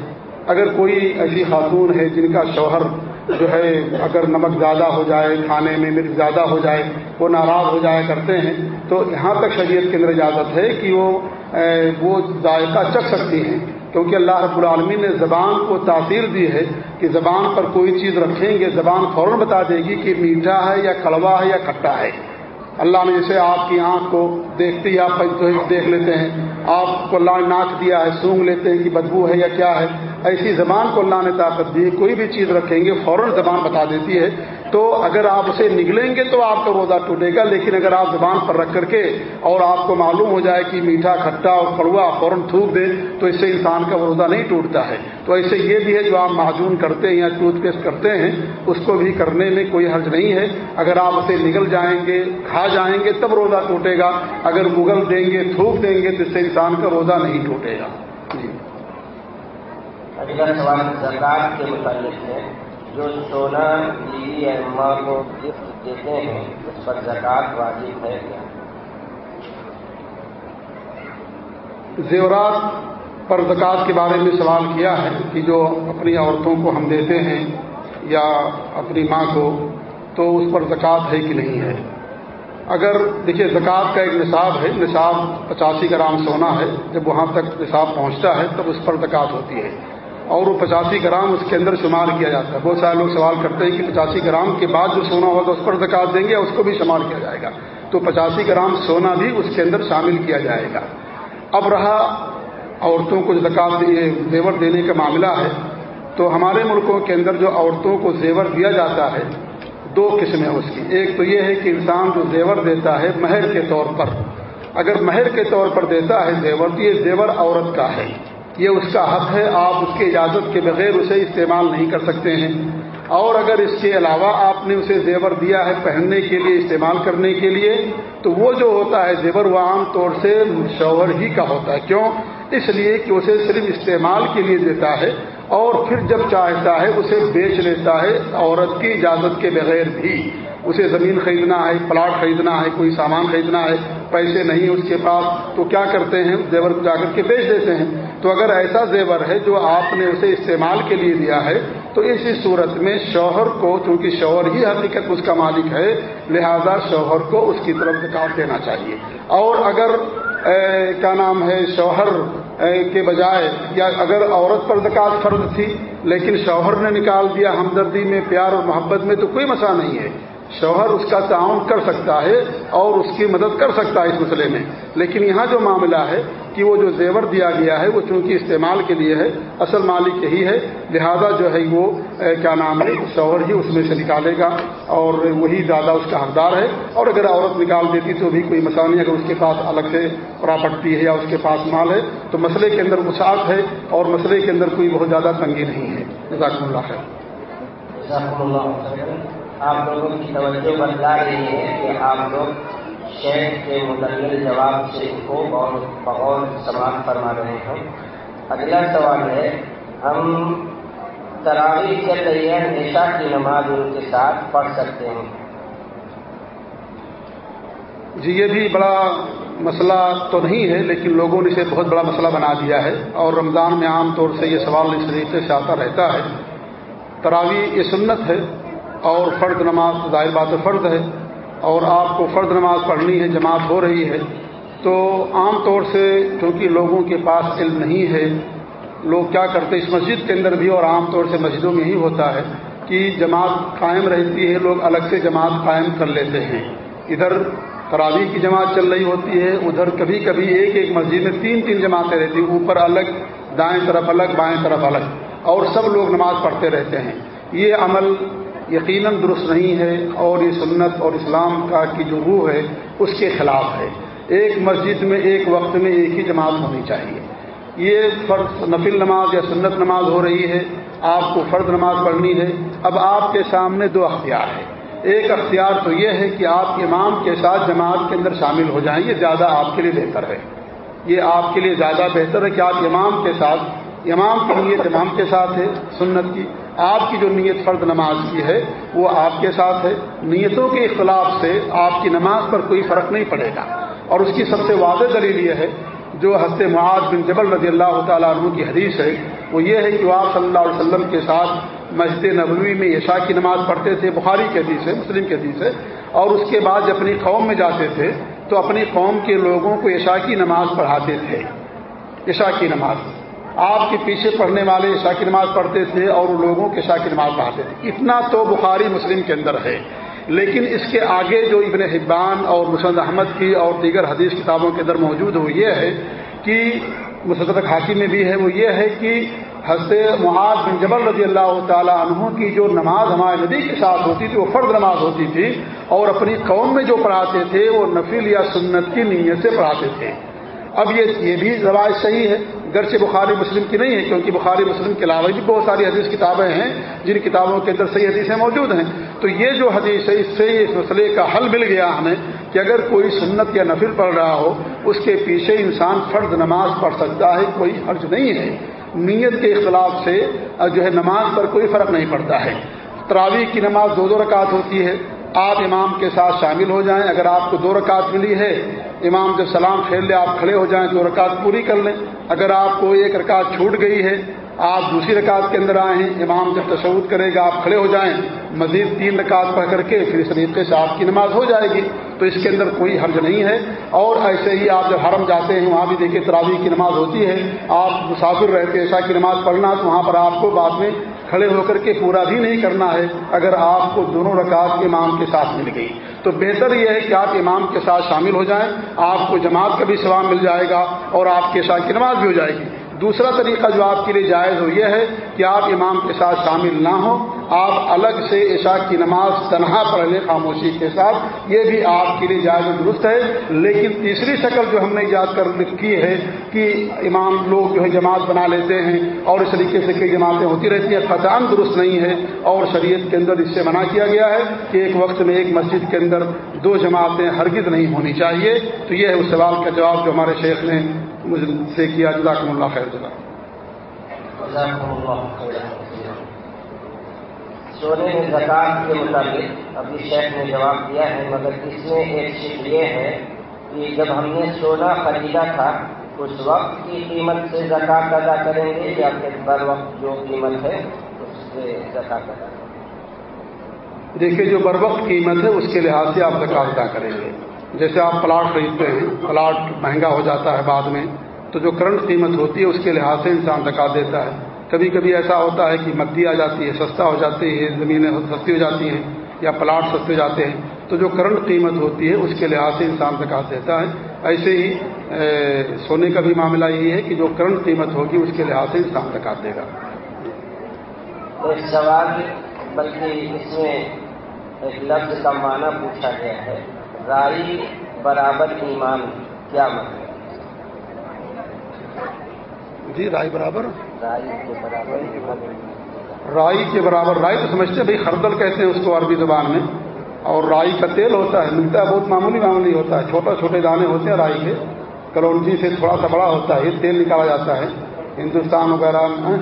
اگر کوئی ایسی خاتون ہے جن کا شوہر جو ہے اگر نمک زیادہ ہو جائے، کھانے میں مرچ زیادہ ہو جائے، وہ ناراض ہو جایا کرتے ہیں، تو یہاں تک شریعت کے اندر اجازت ہے کہ وہ وہ ذائقہ چکھ سکتی ہیں۔ کیونکہ اللہ رب العالمین نے زبان کو تاثیر دی ہے کہ زبان پر کوئی چیز رکھیں گے، زبان فوراً بتا دے گی کہ میٹھا ہے یا کڑوا ہے یا کھٹا ہے۔ اللہ نے جیسے آپ کی آنکھ کو دیکھتے ہی آپ دیکھ لیتے ہیں۔ آپ کو اللہ نے ناک دیا ہے، سونگ لیتے ہیں کہ بدبو ہے یا کیا ہے۔ ایسی زبان کو اللہ نے طاقت دی، کوئی بھی چیز رکھیں گے، فوراً زبان بتا دیتی ہے۔ تو اگر آپ اسے نگلیں گے تو آپ کا روزہ ٹوٹے گا، لیکن اگر آپ زبان پر رکھ کر کے اور آپ کو معلوم ہو جائے کہ میٹھا، کھٹا اور کڑوا فوراً تھوک دے، تو اس سے انسان کا روزہ نہیں ٹوٹتا ہے۔ تو ایسے یہ بھی ہے جو آپ معجون کرتے ہیں یا ٹوتھ پیسٹ کرتے ہیں، اس کو بھی کرنے میں کوئی حرج نہیں ہے۔ اگر آپ اسے نگل جائیں گے، کھا جائیں گے، تب روزہ ٹوٹے گا۔ اگر مغل دیں گے، تھوک دیں گے، تو اس سے انسان کا روزہ نہیں ٹوٹے گا۔
اگلا سوال زکات کے متعلق ہے، جو سونا بیوی اما کو گفٹ دیتے ہیں، اس پر زکات واجب ہے کیا؟
زیورات پر زکات کے بارے میں سوال کیا ہے کہ جو اپنی عورتوں کو ہم دیتے ہیں یا اپنی ماں کو، تو اس پر زکوٰۃ ہے کہ نہیں ہے؟ اگر دیکھیے زکوٰۃ کا ایک نصاب ہے، نصاب پچاسی گرام سونا ہے، جب وہاں تک نصاب پہنچتا ہے، تب اس پر زکوٰۃ ہوتی ہے۔ اور وہ پچاسی گرام اس کے اندر شمار کیا جاتا ہے۔ بہت سارے لوگ سوال کرتے ہیں کہ پچاسی گرام کے بعد جو سونا ہوگا اس پر زکات دیں گے، اس کو بھی شمار کیا جائے گا۔ تو پچاسی گرام سونا بھی اس کے اندر شامل کیا جائے گا۔ اب رہا عورتوں کو زکات زیور دینے کا معاملہ ہے، تو ہمارے ملکوں کے اندر جو عورتوں کو زیور دیا جاتا ہے، دو قسمیں اس کی۔ ایک تو یہ ہے کہ انسان جو زیور دیتا ہے مہر کے طور پر۔ اگر مہر کے طور پر دیتا ہے زیور، تو یہ زیور عورت کا ہے۔ یہ اس کا حق ہے، آپ اس کی اجازت کے بغیر اسے استعمال نہیں کر سکتے ہیں۔ اور اگر اس کے علاوہ آپ نے اسے زیور دیا ہے پہننے کے لیے، استعمال کرنے کے لیے، تو وہ جو ہوتا ہے زیور، وہ عام طور سے شوہر ہی کا ہوتا ہے۔ کیوں؟ اس لیے کہ اسے صرف استعمال کے لیے دیتا ہے اور پھر جب چاہتا ہے اسے بیچ لیتا ہے عورت کی اجازت کے بغیر بھی۔ اسے زمین خریدنا ہے، پلاٹ خریدنا ہے، کوئی سامان خریدنا ہے، پیسے نہیں اس کے پاس، تو کیا کرتے ہیں؟ زیور کو جا کر کے بیچ دیتے ہیں۔ تو اگر ایسا زیور ہے جو آپ نے اسے استعمال کے لیے دیا ہے، تو اسی صورت میں شوہر کو، چونکہ شوہر ہی حقیقت اس کا مالک ہے، لہذا شوہر کو اس کی طرف زکات دینا چاہیے۔ اور اگر کیا نام ہے، شوہر کے بجائے، یا اگر عورت پر زکات فرض تھی، لیکن شوہر نے نکال دیا ہمدردی میں، پیار اور محبت میں، تو کوئی مسئلہ نہیں ہے۔ شوہر اس کا تعاون کر سکتا ہے اور اس کی مدد کر سکتا ہے اس مسئلے میں۔ لیکن یہاں جو معاملہ ہے کہ وہ جو زیور دیا گیا ہے وہ چونکہ استعمال کے لیے ہے، اصل مالک یہی ہے، لہذا جو ہے وہ کیا نام ہے، شوہر ہی اس میں سے نکالے گا اور وہی زیادہ اس کا حقدار ہے۔ اور اگر عورت نکال دیتی تو بھی کوئی مسئلہ نہیں، اگر اس کے پاس الگ سے پراپرٹی ہے یا اس کے پاس مال ہے تو مسئلے کے اندر وسعت ہے اور مسئلے کے اندر کوئی بہت زیادہ تنگی نہیں ہے۔ جزاک اللہ
ہے آپ لوگوں کی توجہ بتلا رہی ہے کہ آپ لوگ شیخ کے متعلق جواب سے کو بہت بغور سماعت فرما رہے ہیں اگلا سوال ہے، ہم تراویح چل رہی ہے کی نماز ان کے ساتھ پڑھ سکتے ہیں۔
جی یہ بھی بڑا مسئلہ تو نہیں ہے، لیکن لوگوں نے اسے بہت بڑا مسئلہ بنا دیا ہے۔ اور رمضان میں عام طور سے یہ سوال اس طریقے سے آتا رہتا ہے۔ تراوی یہ سنت ہے اور فرد نماز ظاہر بات فرد ہے اور آپ کو فرد نماز پڑھنی ہے، جماعت ہو رہی ہے، تو عام طور سے کیونکہ لوگوں کے پاس علم نہیں ہے، لوگ کیا کرتے اس مسجد کے اندر بھی اور عام طور سے مسجدوں میں ہی ہوتا ہے کہ جماعت قائم رہتی ہے، لوگ الگ سے جماعت قائم کر لیتے ہیں۔ ادھر تراویح کی جماعت چل رہی ہوتی ہے، ادھر کبھی کبھی ایک ایک مسجد میں تین تین جماعتیں رہتی ہیں، اوپر الگ، دائیں طرف الگ، بائیں طرف الگ، اور سب لوگ نماز پڑھتے رہتے ہیں۔ یہ عمل یقیناً درست نہیں ہے اور یہ سنت اور اسلام کا کی جو روح ہے، اس کے خلاف ہے۔ ایک مسجد میں ایک وقت میں ایک ہی جماعت ہونی چاہیے۔ یہ فرض نفل نماز یا سنت نماز ہو رہی ہے، آپ کو فرد نماز پڑھنی ہے۔ اب آپ کے سامنے دو اختیار ہے ایک اختیار تو یہ ہے کہ آپ امام کے ساتھ جماعت کے اندر شامل ہو جائیں، یہ زیادہ آپ کے لیے بہتر ہے۔ یہ آپ کے لیے زیادہ بہتر ہے کہ آپ امام کے ساتھ امام کی نیت امام کے ساتھ ہے، سنت کی۔ آپ کی جو نیت فرد نماز کی ہے، وہ آپ کے ساتھ ہے۔ نیتوں کے اختلاف سے آپ کی نماز پر کوئی فرق نہیں پڑے گا۔ اور اس کی سب سے واضح دلیل یہ ہے، جو حضرت معاذ بن جبل رضی اللہ تعالیٰ عنہ کی حدیث ہے، وہ یہ ہے کہ آپ صلی اللہ علیہ وسلم کے ساتھ مسجد نبوی میں عشاء کی نماز پڑھتے تھے، بخاری کے حدیث ہے، مسلم کے حدیث ہے۔ اور اس کے بعد جب اپنی قوم میں جاتے تھے، تو اپنی قوم کے لوگوں کو عشاء کی نماز پڑھاتے تھے۔ عشاء کی نماز۔ آپ کے پیچھے پڑھنے والے عشاء کی نماز پڑھتے تھے اور لوگوں کے عشاء کی نماز پڑھاتے تھے۔ اتنا تو بخاری مسلم کے اندر ہے۔ لیکن اس کے آگے جو ابن حبان اور مسند احمد کی اور دیگر حدیث کتابوں کے اندر موجود وہ یہ ہے کہ مصدق حاکم میں بھی ہے، وہ یہ ہے کہ حضرت معاذ بن جبل رضی اللہ تعالیٰ عنہ کی جو نماز ہمارے نبی کے ساتھ ہوتی تھی، وہ فرد نماز ہوتی تھی اور اپنی قوم میں جو پڑھاتے تھے، وہ نفیل یا سنت کی نیت سے پڑھاتے تھے۔ اب یہ یہ بھی رواج صحیح ہے۔ گرچہ بخاری مسلم کی نہیں ہے، کیونکہ بخاری مسلم کے علاوہ بھی بہت ساری حدیث کتابیں ہیں، جن کتابوں کے اندر صحیح حدیثیں موجود ہیں۔ تو یہ جو حدیث ہے، اس سے اس مسئلے کا حل مل گیا ہمیں کہ اگر کوئی سنت یا نفل پڑھ رہا ہو، اس کے پیچھے انسان فرض نماز پڑھ سکتا ہے، کوئی حرج نہیں ہے۔ نیت کے اختلاف سے جو ہے نماز پر کوئی فرق نہیں پڑتا ہے۔ تراویح کی نماز دو دو رکعت ہوتی ہے۔ آپ امام کے ساتھ شامل ہو جائیں، اگر آپ کو دو رکعت ملی ہے امام جب سلام پھیل لے، آپ کھڑے ہو جائیں دو رکعت پوری کر لیں۔ اگر آپ کو ایک رکعت چھوٹ گئی ہے، آپ دوسری رکعت کے اندر آئے ہیں امام جب تشود کرے گا، آپ کھڑے ہو جائیں، مزید تین رکعت پڑھ کر کے پھر اس طریقے سے آپ کی نماز ہو جائے گی۔ تو اس کے اندر کوئی حرج نہیں ہے۔ اور ایسے ہی آپ جب حرم جاتے ہیں، وہاں بھی دیکھیں تراویح کی نماز ہوتی ہے۔ آپ مسافر رہتے ایسا کی نماز پڑھنا، تو وہاں پر آپ کو بعد میں کھڑے ہو کر کے پورا بھی نہیں کرنا ہے۔ اگر آپ کو دونوں رکعت امام کے ساتھ مل گئی۔ تو بہتر یہ ہے کہ آپ امام کے ساتھ شامل ہو جائیں، آپ کو جماعت کا بھی سواب مل جائے گا اور آپ کے ساتھ کی نماز بھی ہو جائے گی۔ دوسرا طریقہ جو آپ کے لیے جائز ہو یہ ہے کہ آپ امام کے ساتھ شامل نہ ہوں۔ آپ الگ سے عشاء کی نماز تنہا پڑھ لیں خاموشی کے ساتھ، یہ بھی آپ کے لیے جائز و درست ہے۔ لیکن تیسری شکل جو ہم نے ایجاد کر کی ہے کہ امام لوگ جو ہے جماعت بنا لیتے ہیں اور اس طریقے سے کئی جماعتیں ہوتی رہتی ہیں خطان درست نہیں ہے۔ اور شریعت کے اندر اس سے منع کیا گیا ہے کہ ایک وقت میں ایک مسجد کے اندر دو جماعتیں ہرگز نہیں ہونی چاہیے۔ تو یہ ہے اس سوال کا جواب جو ہمارے شیخ نے مجھ سے کیا۔ جزاکم اللہ خیر جزاک
سونے میں زکات کے مطابق ابھی شیخ نے جواب دیا ہے، مگر اس میں ایک چیز یہ ہے کہ جب ہم نے سونا خریدا تھا، اس وقت کی قیمت سے زکات ادا کریں گے یا پھر بر وقت جو قیمت ہے، اس سے زکات ادا کریں گے؟
دیکھیے، جو بر وقت قیمت ہے، اس کے لحاظ سے آپ زکات ادا کریں گے۔ جیسے آپ پلاٹ خریدتے ہیں، پلاٹ مہنگا ہو جاتا ہے بعد میں، تو جو کرنٹ قیمت ہوتی ہے، اس کے لحاظ سے انسان زکات دیتا ہے۔ کبھی کبھی ایسا ہوتا ہے کہ مدی آ جاتی ہے، سستا ہو جاتی ہے زمینیں سستی ہو جاتی ہیں یا پلاٹ سستے ہو جاتے ہیں۔ تو جو کرنٹ قیمت ہوتی ہے، اس کے لحاظ سے انسان زکات دیتا ہے۔ ایسے ہی سونے کا بھی معاملہ یہ ہے کہ جو کرنٹ قیمت ہوگی، اس کے لحاظ سے انسان زکات دے گا۔
سوال بلکہ اس میں ایک لفظ کا معنی پوچھا گیا ہے، رائی برابر ایمان کیا مطلب
جی رائی برابر۔
رائی کے برابر۔
رائی تو سمجھتے ہیں بھائی خردل کہتے ہیں اس کو عربی زبان میں؟ اور رائی کا تیل ہوتا ہے ملتا ہے بہت معمولی معمولی ہوتا ہے۔ چھوٹا چھوٹے دانے ہوتے ہیں رائی کے۔ کلونجی سے تھوڑا سا بڑا ہوتا ہے یہ تیل نکالا جاتا ہے۔ ہندوستان وغیرہ میں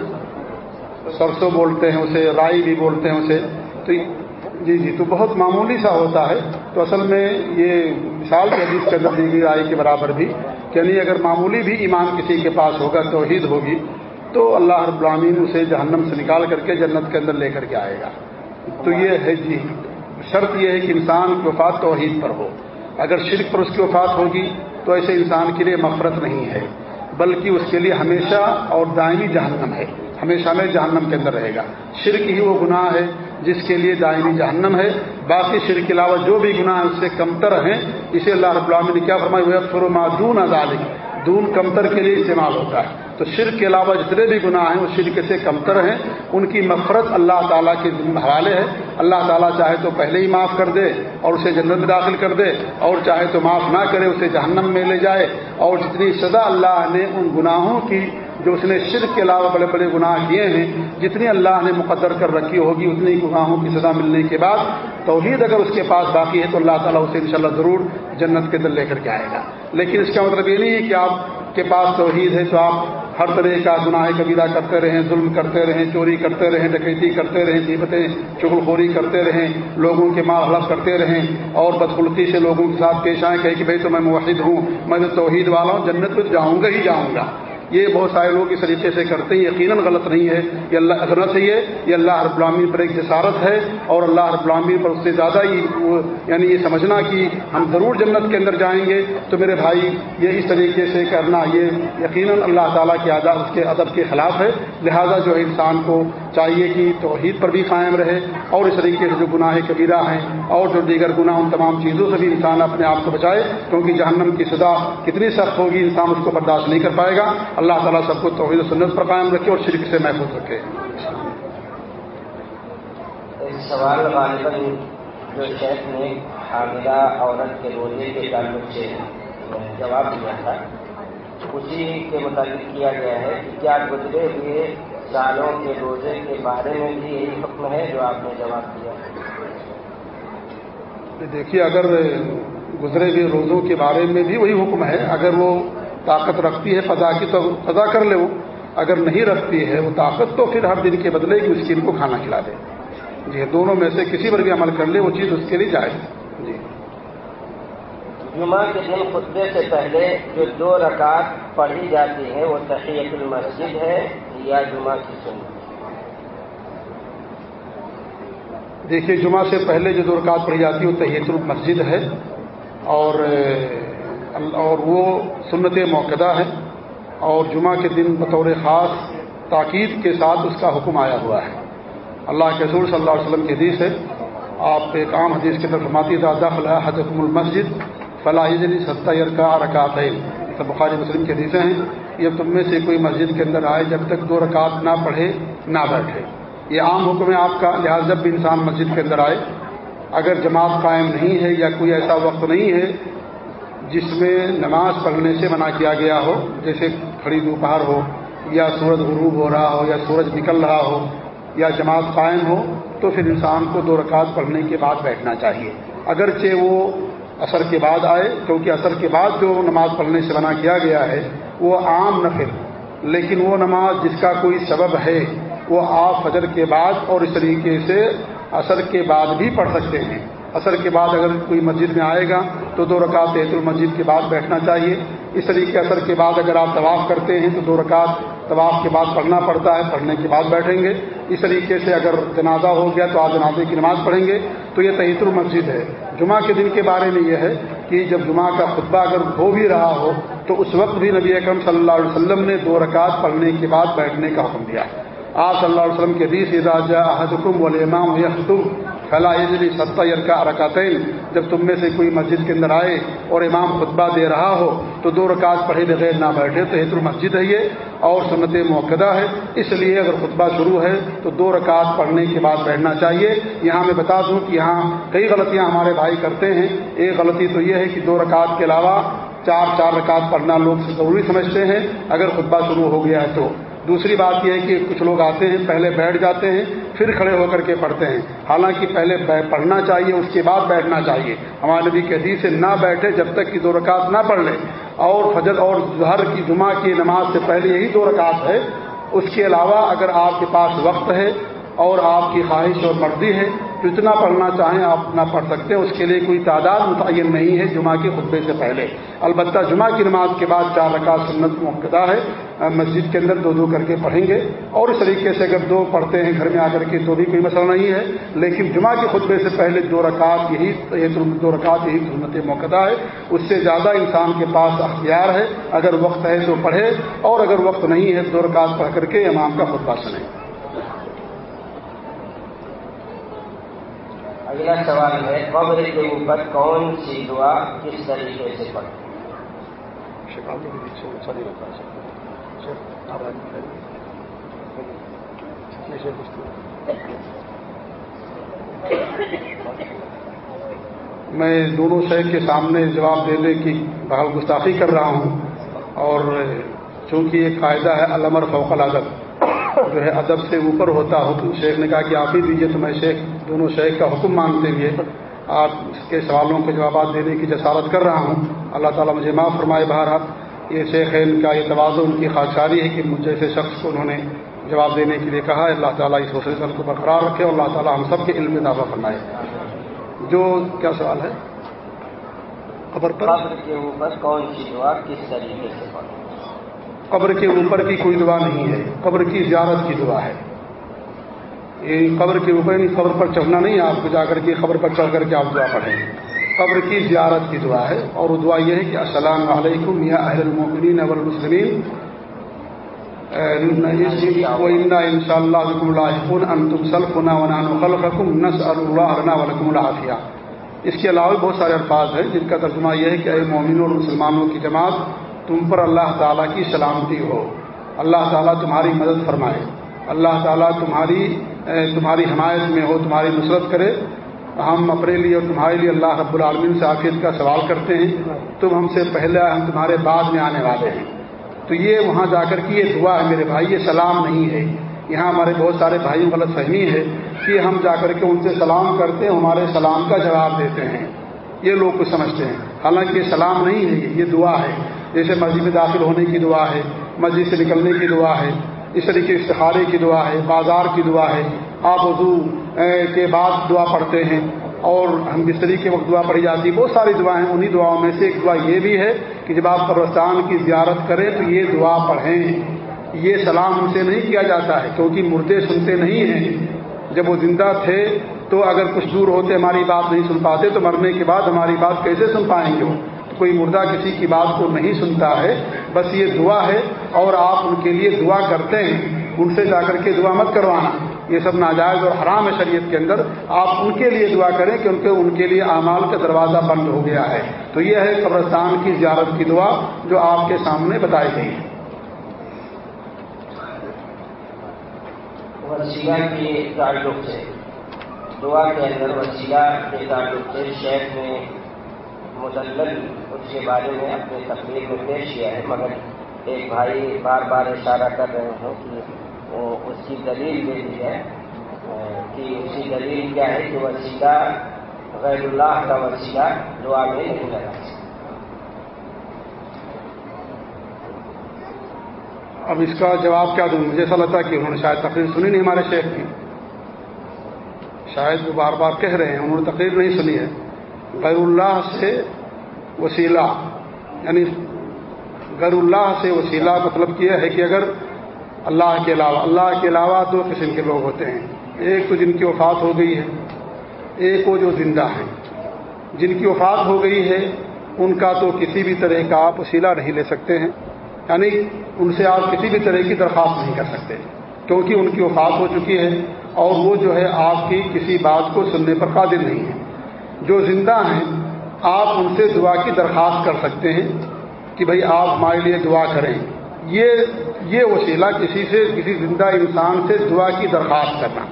سرسوں بولتے ہیں اسے رائی بھی بولتے ہیں اسے۔ تو جی جی تو بہت معمولی سا ہوتا ہے۔ تو اصل میں یہ مثال کے حدیث کے اندر دی گئی رائی کے برابر بھی یعنی اگر معمولی بھی ایمان کسی کے پاس ہوگا، توحید ہوگی، تو اللہ رب العالمین اسے جہنم سے نکال کر کے جنت کے اندر لے کر کے آئے گا۔ تو یہ ہے جی شرط یہ ہے کہ انسان کی وفات توحید پر ہو۔ اگر شرک پر اس کی وفات ہوگی، تو ایسے انسان کے لیے مفرت نہیں ہے، بلکہ اس کے لیے ہمیشہ اور دائمی جہنم ہے۔ ہمیشہ میں جہنم کے اندر رہے گا۔ شرک ہی وہ گناہ ہے جس کے لیے دائمی جہنم ہے۔ باقی شرک کے علاوہ جو بھی گناہ اس سے کمتر ہیں، اسے اللہ رب العالمین نے کیا فرمایا؟ وہ فرما دون ازالک دون کمتر کے لیے استعمال ہوتا ہے۔ تو شرک کے علاوہ جتنے بھی گناہ ہیں، وہ شرک سے کمتر ہیں۔ ان کی مفرت اللہ تعالیٰ کے حوالے ہے۔ اللہ تعالیٰ چاہے تو پہلے ہی معاف کر دے اور اسے جنت میں داخل کر دے۔ اور چاہے تو معاف نہ کرے، اسے جہنم میں لے جائے۔ اور جتنی سزا اللہ نے ان گناہوں کی جو اس نے شرک کے علاوہ بڑے بڑے گناہ کیے ہیں، جتنی اللہ نے مقدر کر رکھی ہوگی، اتنی گناہوں کی سزا ملنے کے بعد توحید اگر اس کے پاس باقی ہے تو اللہ تعالیٰ اسے انشاءاللہ ضرور جنت کے دل لے کر کے آئے گا۔ لیکن اس کا مطلب یہ نہیں ہے کہ آپ کے پاس توحید ہے تو آپ ہر طرح کا گناہ کبیرہ کرتے رہیں، ظلم کرتے رہیں، چوری کرتے رہیں، ڈکیتی کرتے رہیں دیپتیں چغل خوری کرتے رہیں، لوگوں کے ماں حلف کرتے رہیں، اور بدخلقی سے لوگوں کے ساتھ پیش آئیں، کہیں کہ بھائی تو میں موحد ہوں، میں توحید والا ہوں، جنت میں جاؤں گا ہی جاؤں گا۔ یہ بہت سارے لوگ اس طریقے سے کرتے ہیں، یقیناً غلط نہیں ہے۔ یہ اللہ کرنا چاہیے یہ اللہ رب العالمین پر ایک جسارت ہے اور اللہ رب العالمین پر اس سے زیادہ ہی یعنی یہ سمجھنا کہ ہم ضرور جنت کے اندر جائیں گے۔ تو میرے بھائی، یہ اس طریقے سے کرنا، یہ یقیناً اللہ تعالیٰ کے آزاد اس کے ادب کے خلاف ہے۔ لہذا جو ہے انسان کو چاہیے کہ توحید پر بھی قائم رہے اور اس طریقے سے جو گناہ کبیرہ ہیں اور جو دیگر گناہ ان تمام چیزوں سے بھی انسان اپنے آپ کو بچائے، کیونکہ جہنم کی سزا کتنی سخت ہوگی، انسان اس کو برداشت نہیں کر پائے گا۔ اللہ تعالیٰ سب کو توحید و سنت پر قائم رکھے اور شرک سے محفوظ رکھے۔
سوال جو شیخ نے حاملہ عورت کے روزے کے تعلق سے جواب دیا تھا، اسی کے متعلق کیا گیا ہے کہ کیا گزرے ہوئے سالوں کے روزے کے بارے میں بھی یہی حکم ہے جو آپ نے جواب دیا۔
دیکھیے، اگر گزرے ہوئے روزوں کے بارے میں بھی وہی حکم ہے، اگر وہ طاقت رکھتی ہے، فضا کی تو فضا کر لے وہ۔ اگر نہیں رکھتی ہے، وہ طاقت تو پھر ہر دن کے بدلے گی اس کو کھانا کھلا دے۔ جی دونوں میں سے کسی پر بھی عمل کر لے، وہ چیز اس کے لیے جائے جی۔
جمعہ کے دن خطبے سے پہلے جو دو رکعت پڑھی جاتی ہے وہ تحیت المسجد ہے یا جمعہ کی سنت۔
دیکھیے، جمعہ سے پہلے جو دو رکعت پڑھی جاتی ہے وہ تحیت المسجد ہے اور اور وہ سنت موقع ہے۔ اور جمعہ کے دن بطور خاص تاکید کے ساتھ اس کا حکم آیا ہوا ہے۔ اللہ کے سور صلی اللہ علیہ وسلم کی حدیث ہے، آپ ایک عام حدیث کے طرف فرماتی دادا فلاح حضرت المسجد فلاح ستر کا رکعت ہے بخاری مسلم کی حدیثیں ہیں، یہ تم میں سے کوئی مسجد کے اندر آئے جب تک دو رکعت نہ پڑھے، نہ بیٹھے۔ یہ عام حکم ہے آپ کا، لہٰذا جب بھی انسان مسجد کے اندر آئے، اگر جماعت قائم نہیں ہے یا کوئی ایسا وقت نہیں ہے جس میں نماز پڑھنے سے منع کیا گیا ہو، جیسے کھڑی دوپہر ہو، یا سورج غروب ہو رہا ہو، یا سورج نکل رہا ہو، یا جماعت قائم ہو، تو پھر انسان کو دو رکعت پڑھنے کے بعد بیٹھنا چاہیے۔ اگرچہ وہ اثر کے بعد آئے، کیونکہ اثر کے بعد جو نماز پڑھنے سے منع کیا گیا ہے، وہ عام نفل، لیکن وہ نماز جس کا کوئی سبب ہے، وہ آپ فجر کے بعد اور اس طریقے سے اثر کے بعد بھی پڑھ سکتے ہیں۔ اثر کے بعد اگر کوئی مسجد میں آئے گا، تو دو رکعت تحت المسجد کے بعد بیٹھنا چاہیے۔ اس طریقے اثر کے بعد اگر آپ طواف کرتے ہیں تو دو رکعت طواف کے بعد پڑھنا پڑتا ہے، پڑھنے کے بعد بیٹھیں گے۔ اس طریقے سے اگر جنازہ ہو گیا تو آپ جنازے کی نماز پڑھیں گے۔ تو یہ تحت المسجد ہے۔ جمعہ کے دن کے بارے میں یہ ہے کہ جب جمعہ کا خطبہ اگر ہو بھی رہا ہو تو اس وقت بھی نبی اکرم صلی اللہ علیہ وسلم نے دو رکعت پڑھنے کے بعد بیٹھنے کا حکم دیا۔ آپ صلی اللہ علیہ وسلم کے حدیث راجا احدکم والامام یختم فلا یجری ستر کا رکعتین جب تم میں سے کوئی مسجد کے اندر آئے اور امام خطبہ دے رہا ہو، تو دو رکعت پڑھے بغیر نہ بیٹھے تو حتر مسجد ہے یہ، اور سنت موقع ہے۔ اس لیے اگر خطبہ شروع ہے تو دو رکعت پڑھنے کے بعد بیٹھنا چاہیے۔ یہاں میں بتا دوں کہ یہاں کئی غلطیاں ہمارے بھائی کرتے ہیں۔ ایک غلطی تو یہ ہے کہ دو رکعت کے علاوہ چار چار رکعت پڑھنا لوگ ضروری سمجھتے ہیں۔ اگر خطبہ شروع ہو گیا ہے تو۔ دوسری بات یہ ہے کہ کچھ لوگ آتے ہیں، پہلے بیٹھ جاتے ہیں، پھر کھڑے ہو کر کے پڑھتے ہیں۔ حالانکہ پہلے پڑھنا چاہیے، اس کے بعد بیٹھنا چاہیے۔ ہمارے نبی کے حدیث سے نہ بیٹھے جب تک کہ دو رکعت نہ پڑھ لیں اور فجر اور ظہر کی جمعہ کی نماز سے پہلے یہی دو رکعت ہے۔ اس کے علاوہ اگر آپ کے پاس وقت ہے اور آپ کی خواہش اور مرضی ہے جتنا پڑھنا چاہیں آپ اتنا پڑھ سکتے ہیں اس کے لیے کوئی تعداد متعین نہیں ہے جمعہ کے خطبے سے پہلے۔ البتہ جمعہ کی نماز کے بعد چار رکعت سنت موقع ہے۔ مسجد کے اندر دو دو کر کے پڑھیں گے۔ اور اس طریقے سے اگر دو پڑھتے ہیں گھر میں آ کر کے تو بھی کوئی مسئلہ نہیں ہے۔ لیکن جمعہ کے خطبے سے پہلے دو رکعت یہی دو رکعت یہی سنت موقع ہے۔ اس سے زیادہ انسان کے پاس اختیار ہے۔ اگر وقت ہے تو پڑھے۔ اور اگر وقت نہیں ہے دو رکعت پڑھ کر کے امام کا خطبہ سنیں۔
اگلا سوال ہے قبر کے اوپر کون سی دعا کس طریقے سے
میں دونوں شہر کے سامنے جواب دینے کی بحال گستاخی کر رہا ہوں اور چونکہ یہ قاعدہ ہے علمر فوق الادب جو ہے ادب سے اوپر ہوتا حکم شیخ نے کہا کہ آپ ہی دیجیے تو میں شیخ دونوں شیخ کا حکم مانگتے ہوئے آپ کے سوالوں کے جوابات دینے کی جسارت کر رہا ہوں۔ اللہ تعالیٰ مجھے معاف فرمائے باہر یہ شیخ ہے ان کا یہ توازو ان کی خواہشاری ہے کہ مجھ جیسے شخص کو انہوں نے جواب دینے کے لیے کہا ہے۔ اللہ تعالیٰ اس حسن کو برقرار رکھے اور اللہ تعالیٰ ہم سب کے علم میں دعویٰ فرمائے۔ جو کیا سوال ہے؟
قبر پر؟ کون سی دعا کس طریقے سے؟
قبر کے اوپر کی کوئی دعا نہیں ہے۔ قبر کی زیارت کی دعا ہے۔ یہ قبر کے اوپر یعنی قبر پر چڑھنا نہیں، آپ کو جا کر کے قبر پر چڑھ کر کے آپ دعا پڑھیں۔ قبر کی زیارت کی دعا ہے۔ اور دعا یہ ہے کہ السلام علیکم یا اہل المومنین اول مسلمین ان شاء اللہ اس کے علاوہ بہت سارے الفاظ ہیں، جن کا ترجمہ یہ ہے کہ اے مومنوں اور مسلمانوں کی جماعت تم پر اللہ تعالیٰ کی سلامتی ہو۔ اللہ تعالیٰ تمہاری مدد فرمائے۔ اللہ تعالیٰ تمہاری تمہاری حمایت میں ہو، تمہاری نصرت کرے۔ ہم اپنے لیے اور تمہارے لیے اللہ رب العالمین سے آفیت کا سوال کرتے ہیں۔ تم ہم سے پہلے ہم تمہارے بعد میں آنے والے ہیں۔ تو یہ وہاں جا کر کی یہ دعا ہے، میرے بھائی، یہ سلام نہیں ہے۔ یہاں ہمارے بہت سارے بھائیوں غلط فہمی ہے کہ ہم جا کر کے ان سے سلام کرتے ہیں، ہمارے سلام کا جواب دیتے ہیں۔ یہ لوگ کچھ سمجھتے ہیں۔ حالانکہ یہ سلام نہیں ہے، یہ دعا ہے۔ جیسے مسجد میں داخل ہونے کی دعا ہے، مسجد سے نکلنے کی دعا ہے، اس طریقے استخارے کی دعا ہے، بازار کی دعا ہے، آپ وضو کے بعد دعا پڑھتے ہیں۔ اور ہم بستری کے وقت دعا پڑھی جاتی ہے بہت ساری دعائیں ہیں انہیں دعاؤں میں سے ایک دعا یہ بھی ہے کہ جب آپ قبرستان کی زیارت کریں تو یہ دعا پڑھیں۔ یہ سلام ان سے نہیں کیا جاتا ہے، کیونکہ مردے سنتے نہیں ہیں۔ جب وہ زندہ تھے تو اگر کچھ دور ہوتے ہماری بات نہیں سن پاتے، تو مرنے کے بعد ہماری بات کیسے سن پائیں گے؟ وہ کوئی مردہ کسی کی بات کو نہیں سنتا ہے، بس یہ دعا ہے اور آپ ان کے لیے دعا کرتے ہیں۔ ان سے جا کر کے دعا مت کروانا۔ یہ سب ناجائز اور حرام ہے شریعت کے اندر۔ آپ ان کے لیے دعا کریں کہ ان کے ان کے لیے اعمال کا دروازہ بند ہو گیا ہے۔ تو یہ ہے قبرستان کی زیارت کی دعا جو آپ کے سامنے بتائی گئی ہے۔
کے تعلق سے۔ دعا کے اندر وسیلہ کے تعلق سے شیخ نے مدلل، اس کے بارے میں اپنے تقریر میں پیش کیا ہے، مگر ایک بھائی بار بار اشارہ کر رہے ہیں کہ وہ اس کی دلیل دے دی ہے، کہ اس کی دلیل کیا ہے کہ وسیلہ غیر اللہ کا وسیلہ دعا میں نہیں لگا۔
اب اس کا جواب کیا دوں؟ مجھے ایسا لگتا ہے کہ انہوں نے شاید تقریر سنی نہیں ہمارے شیخ کی۔ شاید وہ بار بار کہہ رہے ہیں، انہوں نے تقریر نہیں سنی ہے۔ غیر اللہ سے وسیلہ یعنی غیر اللہ سے وسیلہ مطلب یہ ہے کہ اگر اللہ کے علاوہ، اللہ کے علاوہ دو قسم کے لوگ ہوتے ہیں۔ ایک تو جن کی وفات ہو گئی ہے، ایک وہ جو زندہ ہیں۔ جن کی وفات ہو گئی ہے، ان کا تو کسی بھی طرح کا آپ وسیلہ نہیں لے سکتے ہیں۔ یعنی ان سے آپ کسی بھی طرح کی درخواست نہیں کر سکتے۔ کیونکہ ان کی وفات ہو چکی ہے اور وہ جو ہے آپ کی کسی بات کو سننے پر قادر نہیں ہے جو زندہ ہیں، آپ ان سے دعا کی درخواست کر سکتے ہیں کہ بھائی آپ ہمارے لیے دعا کریں۔ یہ یہ وسیلہ کسی سے، کسی زندہ انسان سے دعا کی درخواست کرنا۔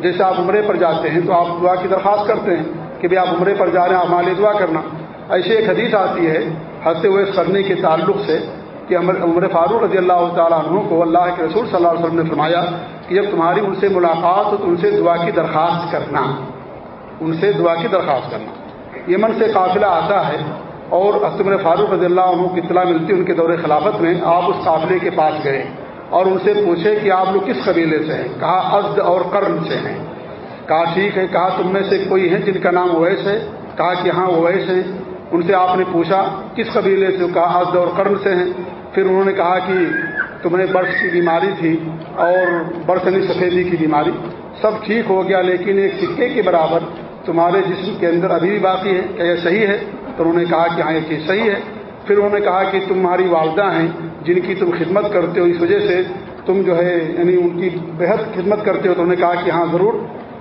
جیسے آپ عمرے پر جاتے ہیں تو آپ دعا کی درخواست کرتے ہیں کہ بھائی آپ عمرے پر جا رہے ہیں، آپ ہمارے لیے دعا کرنا۔ ایسے ایک حدیث آتی ہے ہنستے ہوئے کرنے کے تعلق سے کہ عمر فاروق رضی اللہ تعالیٰ عنہ کو اللہ کے رسول صلی اللہ علیہ وسلم نے فرمایا کہ جب تمہاری ان سے ملاقات ہو تو ان سے دعا کی درخواست کرنا۔ ان سے دعا کی درخواست کرنا۔ یمن سے قافلہ آتا ہے اور عمر فاروق رضی اللہ عنہ کی اطلاع ملتی ان کے دور خلافت میں، آپ اس قافلے کے پاس گئے اور ان سے پوچھے کہ آپ لوگ کس قبیلے سے ہیں؟ کہا ازد اور کرن سے ہیں۔ کہا، ٹھیک ہے۔ کہا، تم میں سے کوئی ہے جن کا نام اویس ہے؟ کہا کہ ہاں اویس ہے ان سے آپ نے پوچھا، کس قبیلے سے؟ کہا ازد اور کرن سے ہیں۔ پھر انہوں نے کہا کہ تمہیں برس کی بیماری تھی اور برسنی یعنی سفیدی کی بیماری۔ سب ٹھیک ہو گیا، لیکن ایک سکے کے برابر تمہارے جسم کے اندر ابھی بھی باقی ہے کہ یہ صحیح ہے؟ تو انہوں نے کہا کہ ہاں یہ چیز صحیح ہے۔ پھر انہوں نے کہا کہ تمہاری والدہ ہیں، جن کی تم خدمت کرتے ہو اس وجہ سے تم جو ہے یعنی ان کی بہت خدمت کرتے ہو، تو انہوں نے کہا کہ ہاں ضرور۔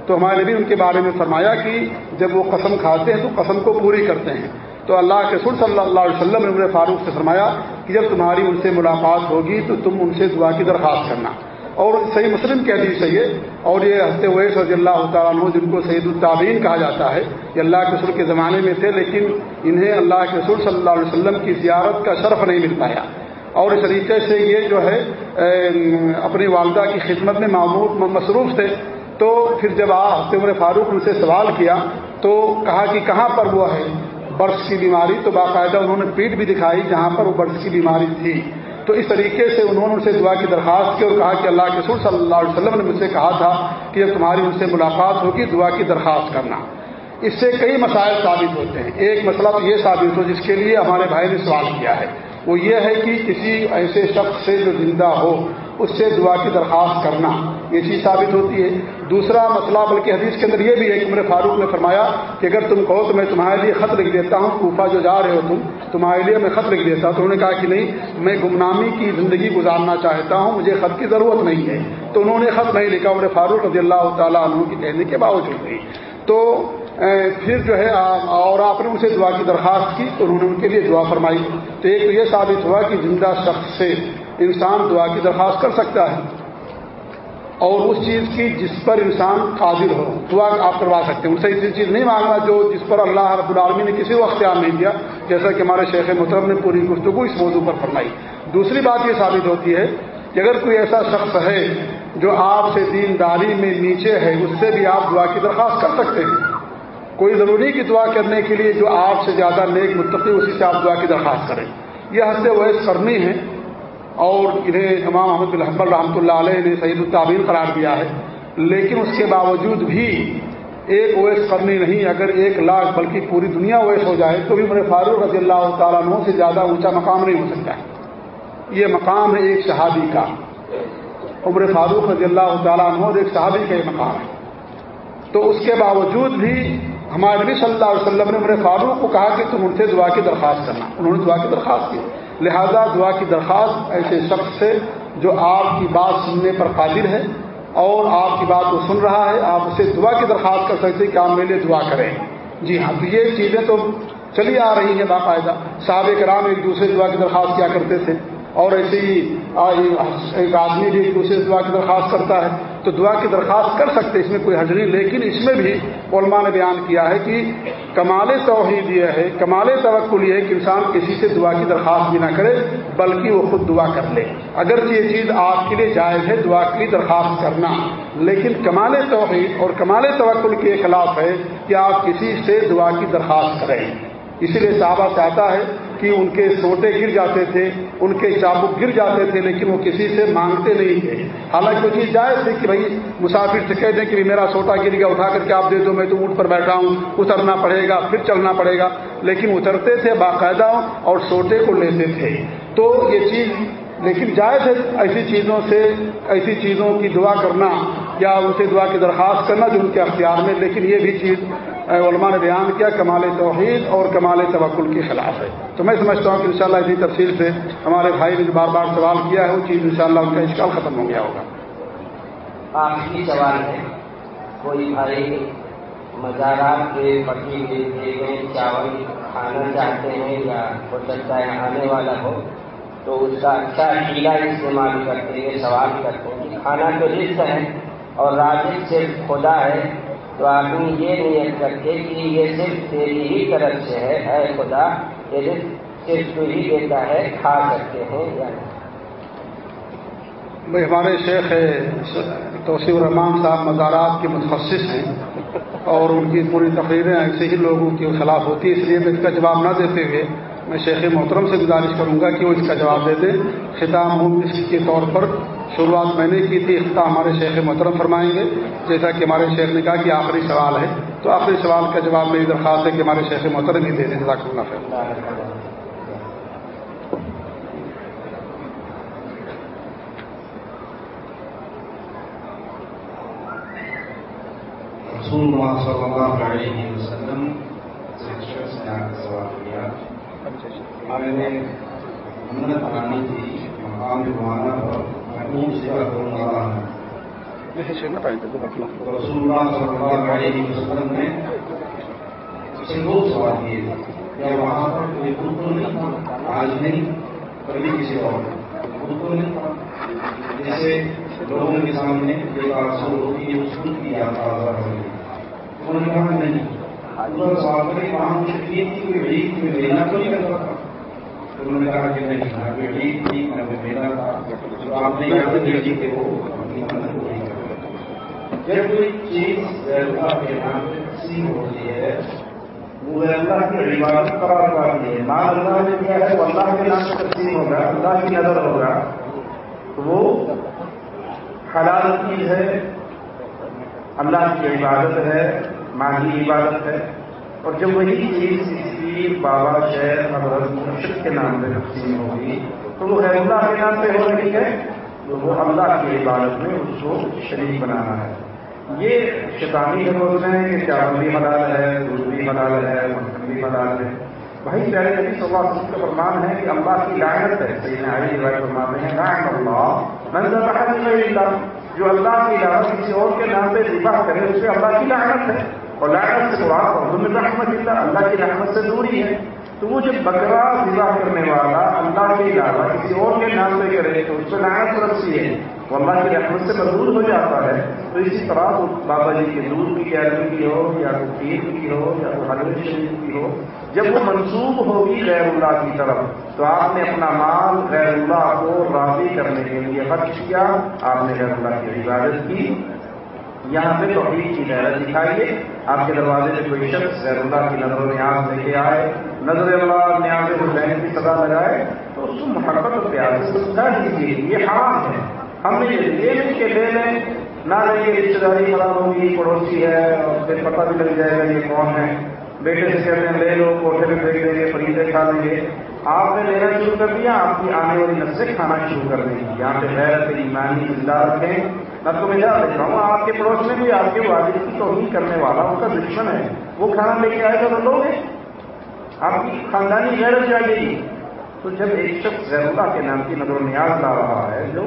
تو ہمارے نبی ان کے بارے میں فرمایا کہ جب وہ قسم کھاتے ہیں تو قسم کو پوری کرتے ہیں۔ تو اللہ کے سر صلی اللہ علیہ وسلم نے فاروق سے فرمایا کہ کہ جب تمہاری ان سے ملاقات ہوگی تو تم ان سے دعا کی درخواست کرنا۔ اور صحیح مسلم کی حدیث ہے یہ، اور یہ ہنستے ہوئے رضی اللہ تعالیٰ عنہ جن کو سعید الطابین کہا جاتا ہے، یہ اللہ کے رسول کے زمانے میں تھے، لیکن انہیں اللہ کے رسول صلی اللہ علیہ وسلم کی زیارت کا شرف نہیں مل پایا۔ اور اس طریقے سے یہ جو ہے اپنی والدہ کی خدمت میں معمول مصروف تھے۔ تو پھر جب آپ ہفتے عمر فاروق ان سے سوال کیا، تو کہا کہ کہاں پر وہ ہے؟ برس کی بیماری، تو باقاعدہ انہوں نے پیٹ بھی دکھائی جہاں پر وہ برس کی بیماری تھی۔ تو اس طریقے سے انہوں نے ان سے دعا کی درخواست کی اور کہا کہ اللہ کے سور صلی اللہ علیہ وسلم نے مجھ سے کہا تھا کہ جب تمہاری ان سے ملاقات ہوگی دعا کی درخواست کرنا۔ اس سے کئی مسائل ثابت ہوتے ہیں۔ ایک مسئلہ تو یہ ثابت ہو جس کے لیے ہمارے بھائی نے سوال کیا ہے۔ وہ یہ ہے کہ کسی ایسے شخص سے جو زندہ ہو اس سے دعا کی درخواست کرنا، یہ چیز ثابت ہوتی ہے۔ دوسرا مسئلہ، بلکہ حدیث کے اندر یہ بھی ہے کہ عمر فاروق نے فرمایا کہ اگر تم کہو تو میں تمہارے لیے خط لکھ دیتا ہوں، کوفہ جو جا رہے ہو تم، تمہارے لیے میں خط لکھ دیتا ہوں۔ تو انہوں نے کہا کہ نہیں، میں گمنامی کی زندگی گزارنا چاہتا ہوں، مجھے خط کی ضرورت نہیں ہے۔ تو انہوں نے خط نہیں لکھا، عمر فاروق رضی اللہ تعالیٰ عنہ کی کہنے کے باوجود بھی۔ تو پھر جو ہے، اور آپ نے ان سے دعا کی درخواست کی، تو انہوں نے ان کے لیے دعا فرمائی۔ تو ایک تو یہ ثابت ہوا کہ زندہ شخص سے انسان دعا کی درخواست کر سکتا ہے اور اس چیز کی جس پر انسان قادر ہو، دعا آپ کروا سکتے ہیں۔ ان سے ایسی چیز نہیں مانگنا جو جس پر اللہ رب العالمین نے کسی وقت اختیار نہیں دیا، جیسا کہ ہمارے شیخ محترم نے پوری گفتگو اس موضوع پر فرمائی۔ دوسری بات یہ ثابت ہوتی ہے کہ اگر کوئی ایسا شخص ہے جو آپ سے دینداری میں نیچے ہے، اس سے بھی آپ دعا کی درخواست کر سکتے ہیں۔ کوئی ضروری کی دعا کرنے کے لیے جو آپ سے زیادہ نیک متقی، اسی سے آپ دعا کی درخواست کریں۔ یہ ہنستے ویس کرنی ہے اور انہیں امام محمد الحمد رحمۃ اللہ علیہ نے سعید الطعبین قرار دیا ہے۔ لیکن اس کے باوجود بھی ایک اویس کرنی نہیں، اگر ایک لاکھ بلکہ پوری دنیا اویس ہو جائے تو بھی میرے فاروق رضی اللہ تعالیٰ عنہ سے زیادہ اونچا مقام نہیں ہو سکتا ہے۔ یہ مقام ہے ایک شہادی کا۔ عمر فاروق رضی اللہ تعالیٰ عنہ ایک صحابی کا یہ مقام ہے۔ تو اس کے باوجود بھی ہمارے نبی صلی اللہ علیہ وسلم نے عمر فاروق کو کہا کہ تم ان سے دعا کی درخواست کرنا۔ انہوں نے دعا کی درخواست کی۔ لہذا دعا کی درخواست ایسے شخص سے جو آپ کی بات سننے پر قادر ہے اور آپ کی بات کو سن رہا ہے، آپ اسے دعا کی درخواست کر سکتے کہ آپ میرے لیے دعا کریں۔ جی ہاں تو یہ چیزیں تو چلی آ رہی ہیں باقاعدہ۔ صحابہ کرام ایک دوسرے دعا کی درخواست کیا کرتے تھے؟ اور ایسے ہی ایک آدمی بھی ایک دوسرے دعا کی درخواست کرتا ہے، تو دعا کی درخواست کر سکتے، اس میں کوئی حج نہیں، لیکن اس میں بھی علماء نے بیان کیا ہے کہ کمال توحید یہ ہے، کمال توقل یہ ہے کہ انسان کسی سے دعا کی درخواست بھی نہ کرے، بلکہ وہ خود دعا کر لے۔ اگرچہ یہ چیز آپ کے لیے جائز ہے، دعا کی درخواست کرنا، لیکن کمال توحید اور کمال توقل کے خلاف ہے کہ آپ کسی سے دعا کی درخواست کریں۔ اسی لیے صحابہ چاہتا ہے کہ ان کے سوٹے گر جاتے تھے، ان کے چابک گر جاتے تھے، لیکن وہ کسی سے مانگتے نہیں تھے۔ حالانکہ وہ چیز جائز تھی کہ بھائی مسافر سے کہہ دیں کہ میرا سوٹا گر گیا، اٹھا کر کے آپ دے دو، میں تو اونٹ پر بیٹھا ہوں، اترنا پڑے گا، پھر چلنا پڑے گا۔ لیکن اترتے تھے باقاعدہ اور سوٹے کو لیتے تھے۔ تو یہ چیز، لیکن جائز ہے ایسی چیزوں سے، ایسی چیزوں کی دعا کرنا۔ یا ان سے دعا کی درخواست کرنا جو ان کے اختیار میں، لیکن یہ بھی چیز علماء نے بیان کیا، کمال توحید اور کمال توکل کے خلاف ہے۔ تو میں سمجھتا ہوں کہ انشاءاللہ اسی تفصیل سے ہمارے بھائی نے جو بار بار سوال کیا ہے، وہ چیز انشاءاللہ ان کا اشکال ختم ہو گیا ہوگا۔
آخری سوال ہے، کوئی بھائی مزارات کے پٹی دیے گئے، چاول کھانا چاہتے ہیں یا ہو سکتا ہے آنے والا ہو، تو اس کا اچھا ہیلا استعمال کرتے ہیں، سوال کرتے ہیں، کھانا تو رزق ہے۔ اور راجد سے خدا ہے، تو آدمی یہ نیت کرتے کہ یہ صرف تیری ہی طرف سے ہے۔ اے خدا، یہ صرف تو ہی دیتا ہے، کھا سکتے ہیں یا نہیں؟
بھائی، ہمارے شیخ توسیع الرحمان صاحب مزارات کے متخصص ہیں اور ان کی پوری تقریریں ایسے ہی لوگوں کے خلاف ہوتی ہے اس لیے میں اس کا جواب نہ دیتے ہوئے میں شیخ محترم سے گزارش کروں گا کہ وہ اس کا جواب دے دیں۔ خطاب ہوں اس کے طور پر شروعات میں نے کی تھی اختہ ہمارے شیخ محترم فرمائیں گے، جیسا کہ ہمارے شیخ نے کہا کہ آخری سوال ہے۔ تو آخری سوال کا جواب میری درخواست ہے کہ ہمارے شیخ محترم ہی دے دیں۔ جزاک اللہ خیر۔
رسول اللہ صلی اللہ علیہ وسلم سے شخص نے آ سوال کیا۔ میں نے منت پرانی تھی، مقام جمانا پر رسول اللہ صلی اللہ علیہ وسلم نے سوال کیے کیا وہاں پر کوئی نہیں آج نہیں کبھی کسی اور نہیں تھا جیسے لوگوں کے سامنے ہوتی ہے کی یاد آزاد انہوں نے کہا نہیں سوال وہاں مجھے کی کوئی بڑی کوئی لینا تو نہیں کرتا تھا تو انہوں نے کہا کہ نہیں نہ کوئی ٹھیک تھی، نہ کوئی میرا تھا جو آپ نے یاد بھیجی کہ وہ اپنی مدد پوری کر جب کوئی چیز اللہ کے نام سے ہوتی ہے، وہ اللہ کی عبادت قرار پاتی ہے۔ مال اللہ نے کیا ہے، وہ اللہ کے نام سے تقسیم ہوگا، اللہ کی نظر ہوگا۔ تو وہ حلال چیز ہے، اللہ کی عبادت ہے، مالی عبادت ہے۔ اور جب وہی چیز کسی بابا شہر حضرت مرشد کے نام سے تقسیم ہوگی تو وہ ہے اللہ کے نام پہ ہو رہی ہے۔ تو وہ اللہ کی عبادت میں اس کو شریک بنانا ہے۔ یہ شیطانی ہے بولتے ہیں کہ چاول بھی حلال ہے دودھ بھی حلال ہے مکھن بھی حلال ہے۔ بھائی، پیارے نبی صلی اللہ علیہ وسلم کا فرمان ہے کہ اللہ کی لعنت ہے۔ سیدنا علی روایت فرماتے ہیں لعن اللہ۔ من ذبح لغیر اللہ، جو اللہ کی لعنت کسی اور کے نام پہ ذبح کرے، اس سے اللہ کی لعنت ہے۔ اور لعنت سے مراد اور رحمت اللہ اللہ کی رحمت سے دوری ہے. تو وہ جب بکرا ذبح کرنے والا اللہ کے علاوہ کسی اور کے نام پہ کرے تو اس پہ لعنت رسی ہے وہ اللہ کی رحمت سے مزدور ہو جاتا ہے. تو اسی طرح بابا جی کے دودھ کی گیارہویں کی ہو، یا تو کھیر کی ہو، یا تو حضرت شریف کی ہو، جب وہ منسوب ہوگی غیر اللہ کی طرف، تو آپ نے اپنا مال غیر اللہ کو راضی کرنے کے لیے خرچ کیا، آپ نے غیر اللہ کی عبادت کی یہاں پہ توحید کی غیرت دکھائیے۔ آپ کے دروازے میں کوئی شخص غیر اللہ کی نظر و نیاز لے کے آئے، نظر اللہ نیاز حسین کی سزا لگائے، تو اس کو محبت اور پیار سے سمجھا دیجیے یہ حرام ہے۔ ہم نے یہ لے لیں کہ لے لیں۔ نہ لیں گے رشتے داری خراب ہوگی پڑوسی ہے، اور پھر پتہ بھی لگ جائے گا یہ کون ہے۔ بیٹے سے کہتے ہیں، لے لو، کوٹھے میں پھینک دیں گے فریدے کھا لیں گے۔ آپ نے لینا شروع کر دیا، آپ کی آنے والی نسلیں کھانا شروع کر دیں گی۔ یہاں پہ غیر ایمانی، زندہ رکھیں۔ میں تو میں یاد رہا ہوں آپ کے پڑوس میں بھی آپ کے والد کی توہین کرنے والا، ان کا دشمن ہے۔ وہ کھانا لے کے آئے گا تو لوگ آپ کی خاندانی غیرت جائے گی تو جب ایک شخص غیر اللہ کے نام کی نظر و نیاز لا رہا ہے، جو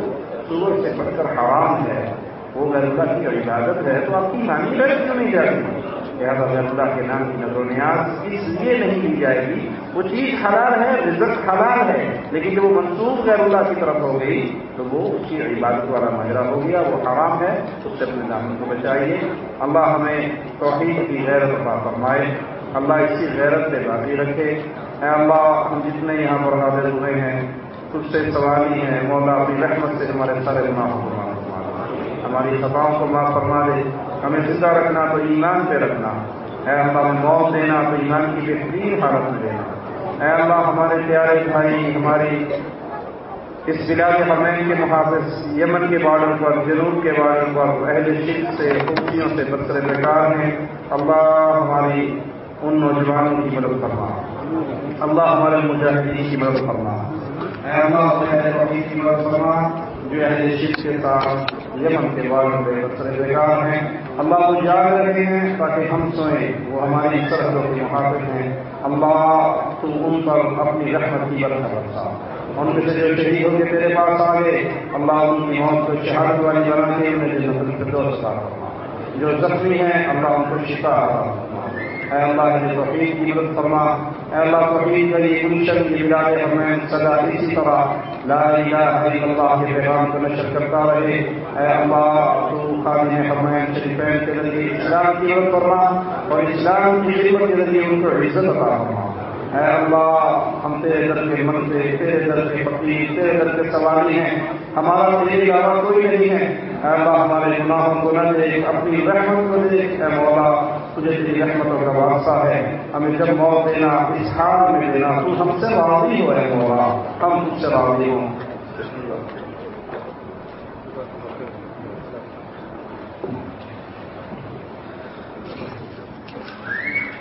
صبح سے پڑھ کر حرام ہے، وہ غیر اللہ کی عبادت ہے، تو آپ کی نانی غیرت کیوں نہیں جاتی؟ لہٰذا غیر اللہ کے نام کی نظر و نیاز اس لیے نہیں لی جائے گی۔ وہ چیز حلال ہے رزت حلال ہے، لیکن جب وہ منسوخ غیر اللہ کی طرف ہو گئی، تو وہ اس کی عبادت والا مجرا ہو گیا، وہ حرام ہے اس سے اپنے دامن کو بچائیے۔ اللہ ہمیں توحید کی غیرت عطا فرمائے۔ اللہ اسی غیرت سے باقی رکھے۔ اے اللہ، ہم جتنے یہاں پر حاضر ہوئے ہیں، کچھ سے سوالی ہیں، مولا اپنی رحمت سے ہمارے سارے گناہوں کو معاف فرما ہماری خطاؤں کو معاف فرما دے۔ ہمیں زندہ رکھنا تو ایمان پہ رکھنا۔ اے اللہ موت دینا تو ایمان کی بہترین حالت میں دینا۔ اے اللہ، ہمارے پیارے بھائی، ہماری اس بلاد حمین کے محافظ، یمن کے بارڈر پر، جنوب کے بارڈر پر اہل شک سے خوشیوں سے برسر بیکار ہیں۔ اللہ ہماری ان نوجوانوں کی مدد فرما۔ اللہ ہمارے مجاہدین کی مدد فرما۔ اے اللہ کی مدد فرما۔ جو اہل شک کے ساتھ یمن کے بارڈر پہ برسر بیکار ہیں، اللہ کو یاد رکھے ہیں تاکہ ہم سوئیں وہ ہماری سرحدوں کے محافظ ہیں۔ اللہ تو ان پر اپنی رحمت کی برکت رکھا ان میں سے جو شہید ہو کے تیرے پاس آ گئے اللہ ان کی موت کو شہادت والی بنا کے انہیں جنت الفردوس عطا جو زخمی ہیں، اللہ ان کو شفا عطا فرما اے اللہ نے توحید کی مدد فرما۔ اے اللہ توحید کے لیے گلشن کی بلاد ہمیں سدا اسی طرح لا الہ الا اللہ کے پیغام کو نشر کرتا رہے۔ اے اللہ، تو خادم حرمین شریفین کے ذریعے اسلام کی مدد فرما اور اسلام کی خدمت کے ذریعے ان کو عزت عطا فرما۔ اے اللہ، ہم تیرے در کے من سے تیرے در کے فقیر، تیرے در کے سوالی ہیں۔ ہمارا تیرے علاوہ کوئی نہیں ہے۔ اے اللہ، ہمارے گناہوں کو نہ دے اپنی رحمت کو دے اے مولا تجھے تیری رحمت اور واسطہ ہے۔ ہمیں جب موت دینا، اس حال میں دینا، تو ہم سے راضی ہو رہے مولا۔ ہم تجھ سے راضی ہوں۔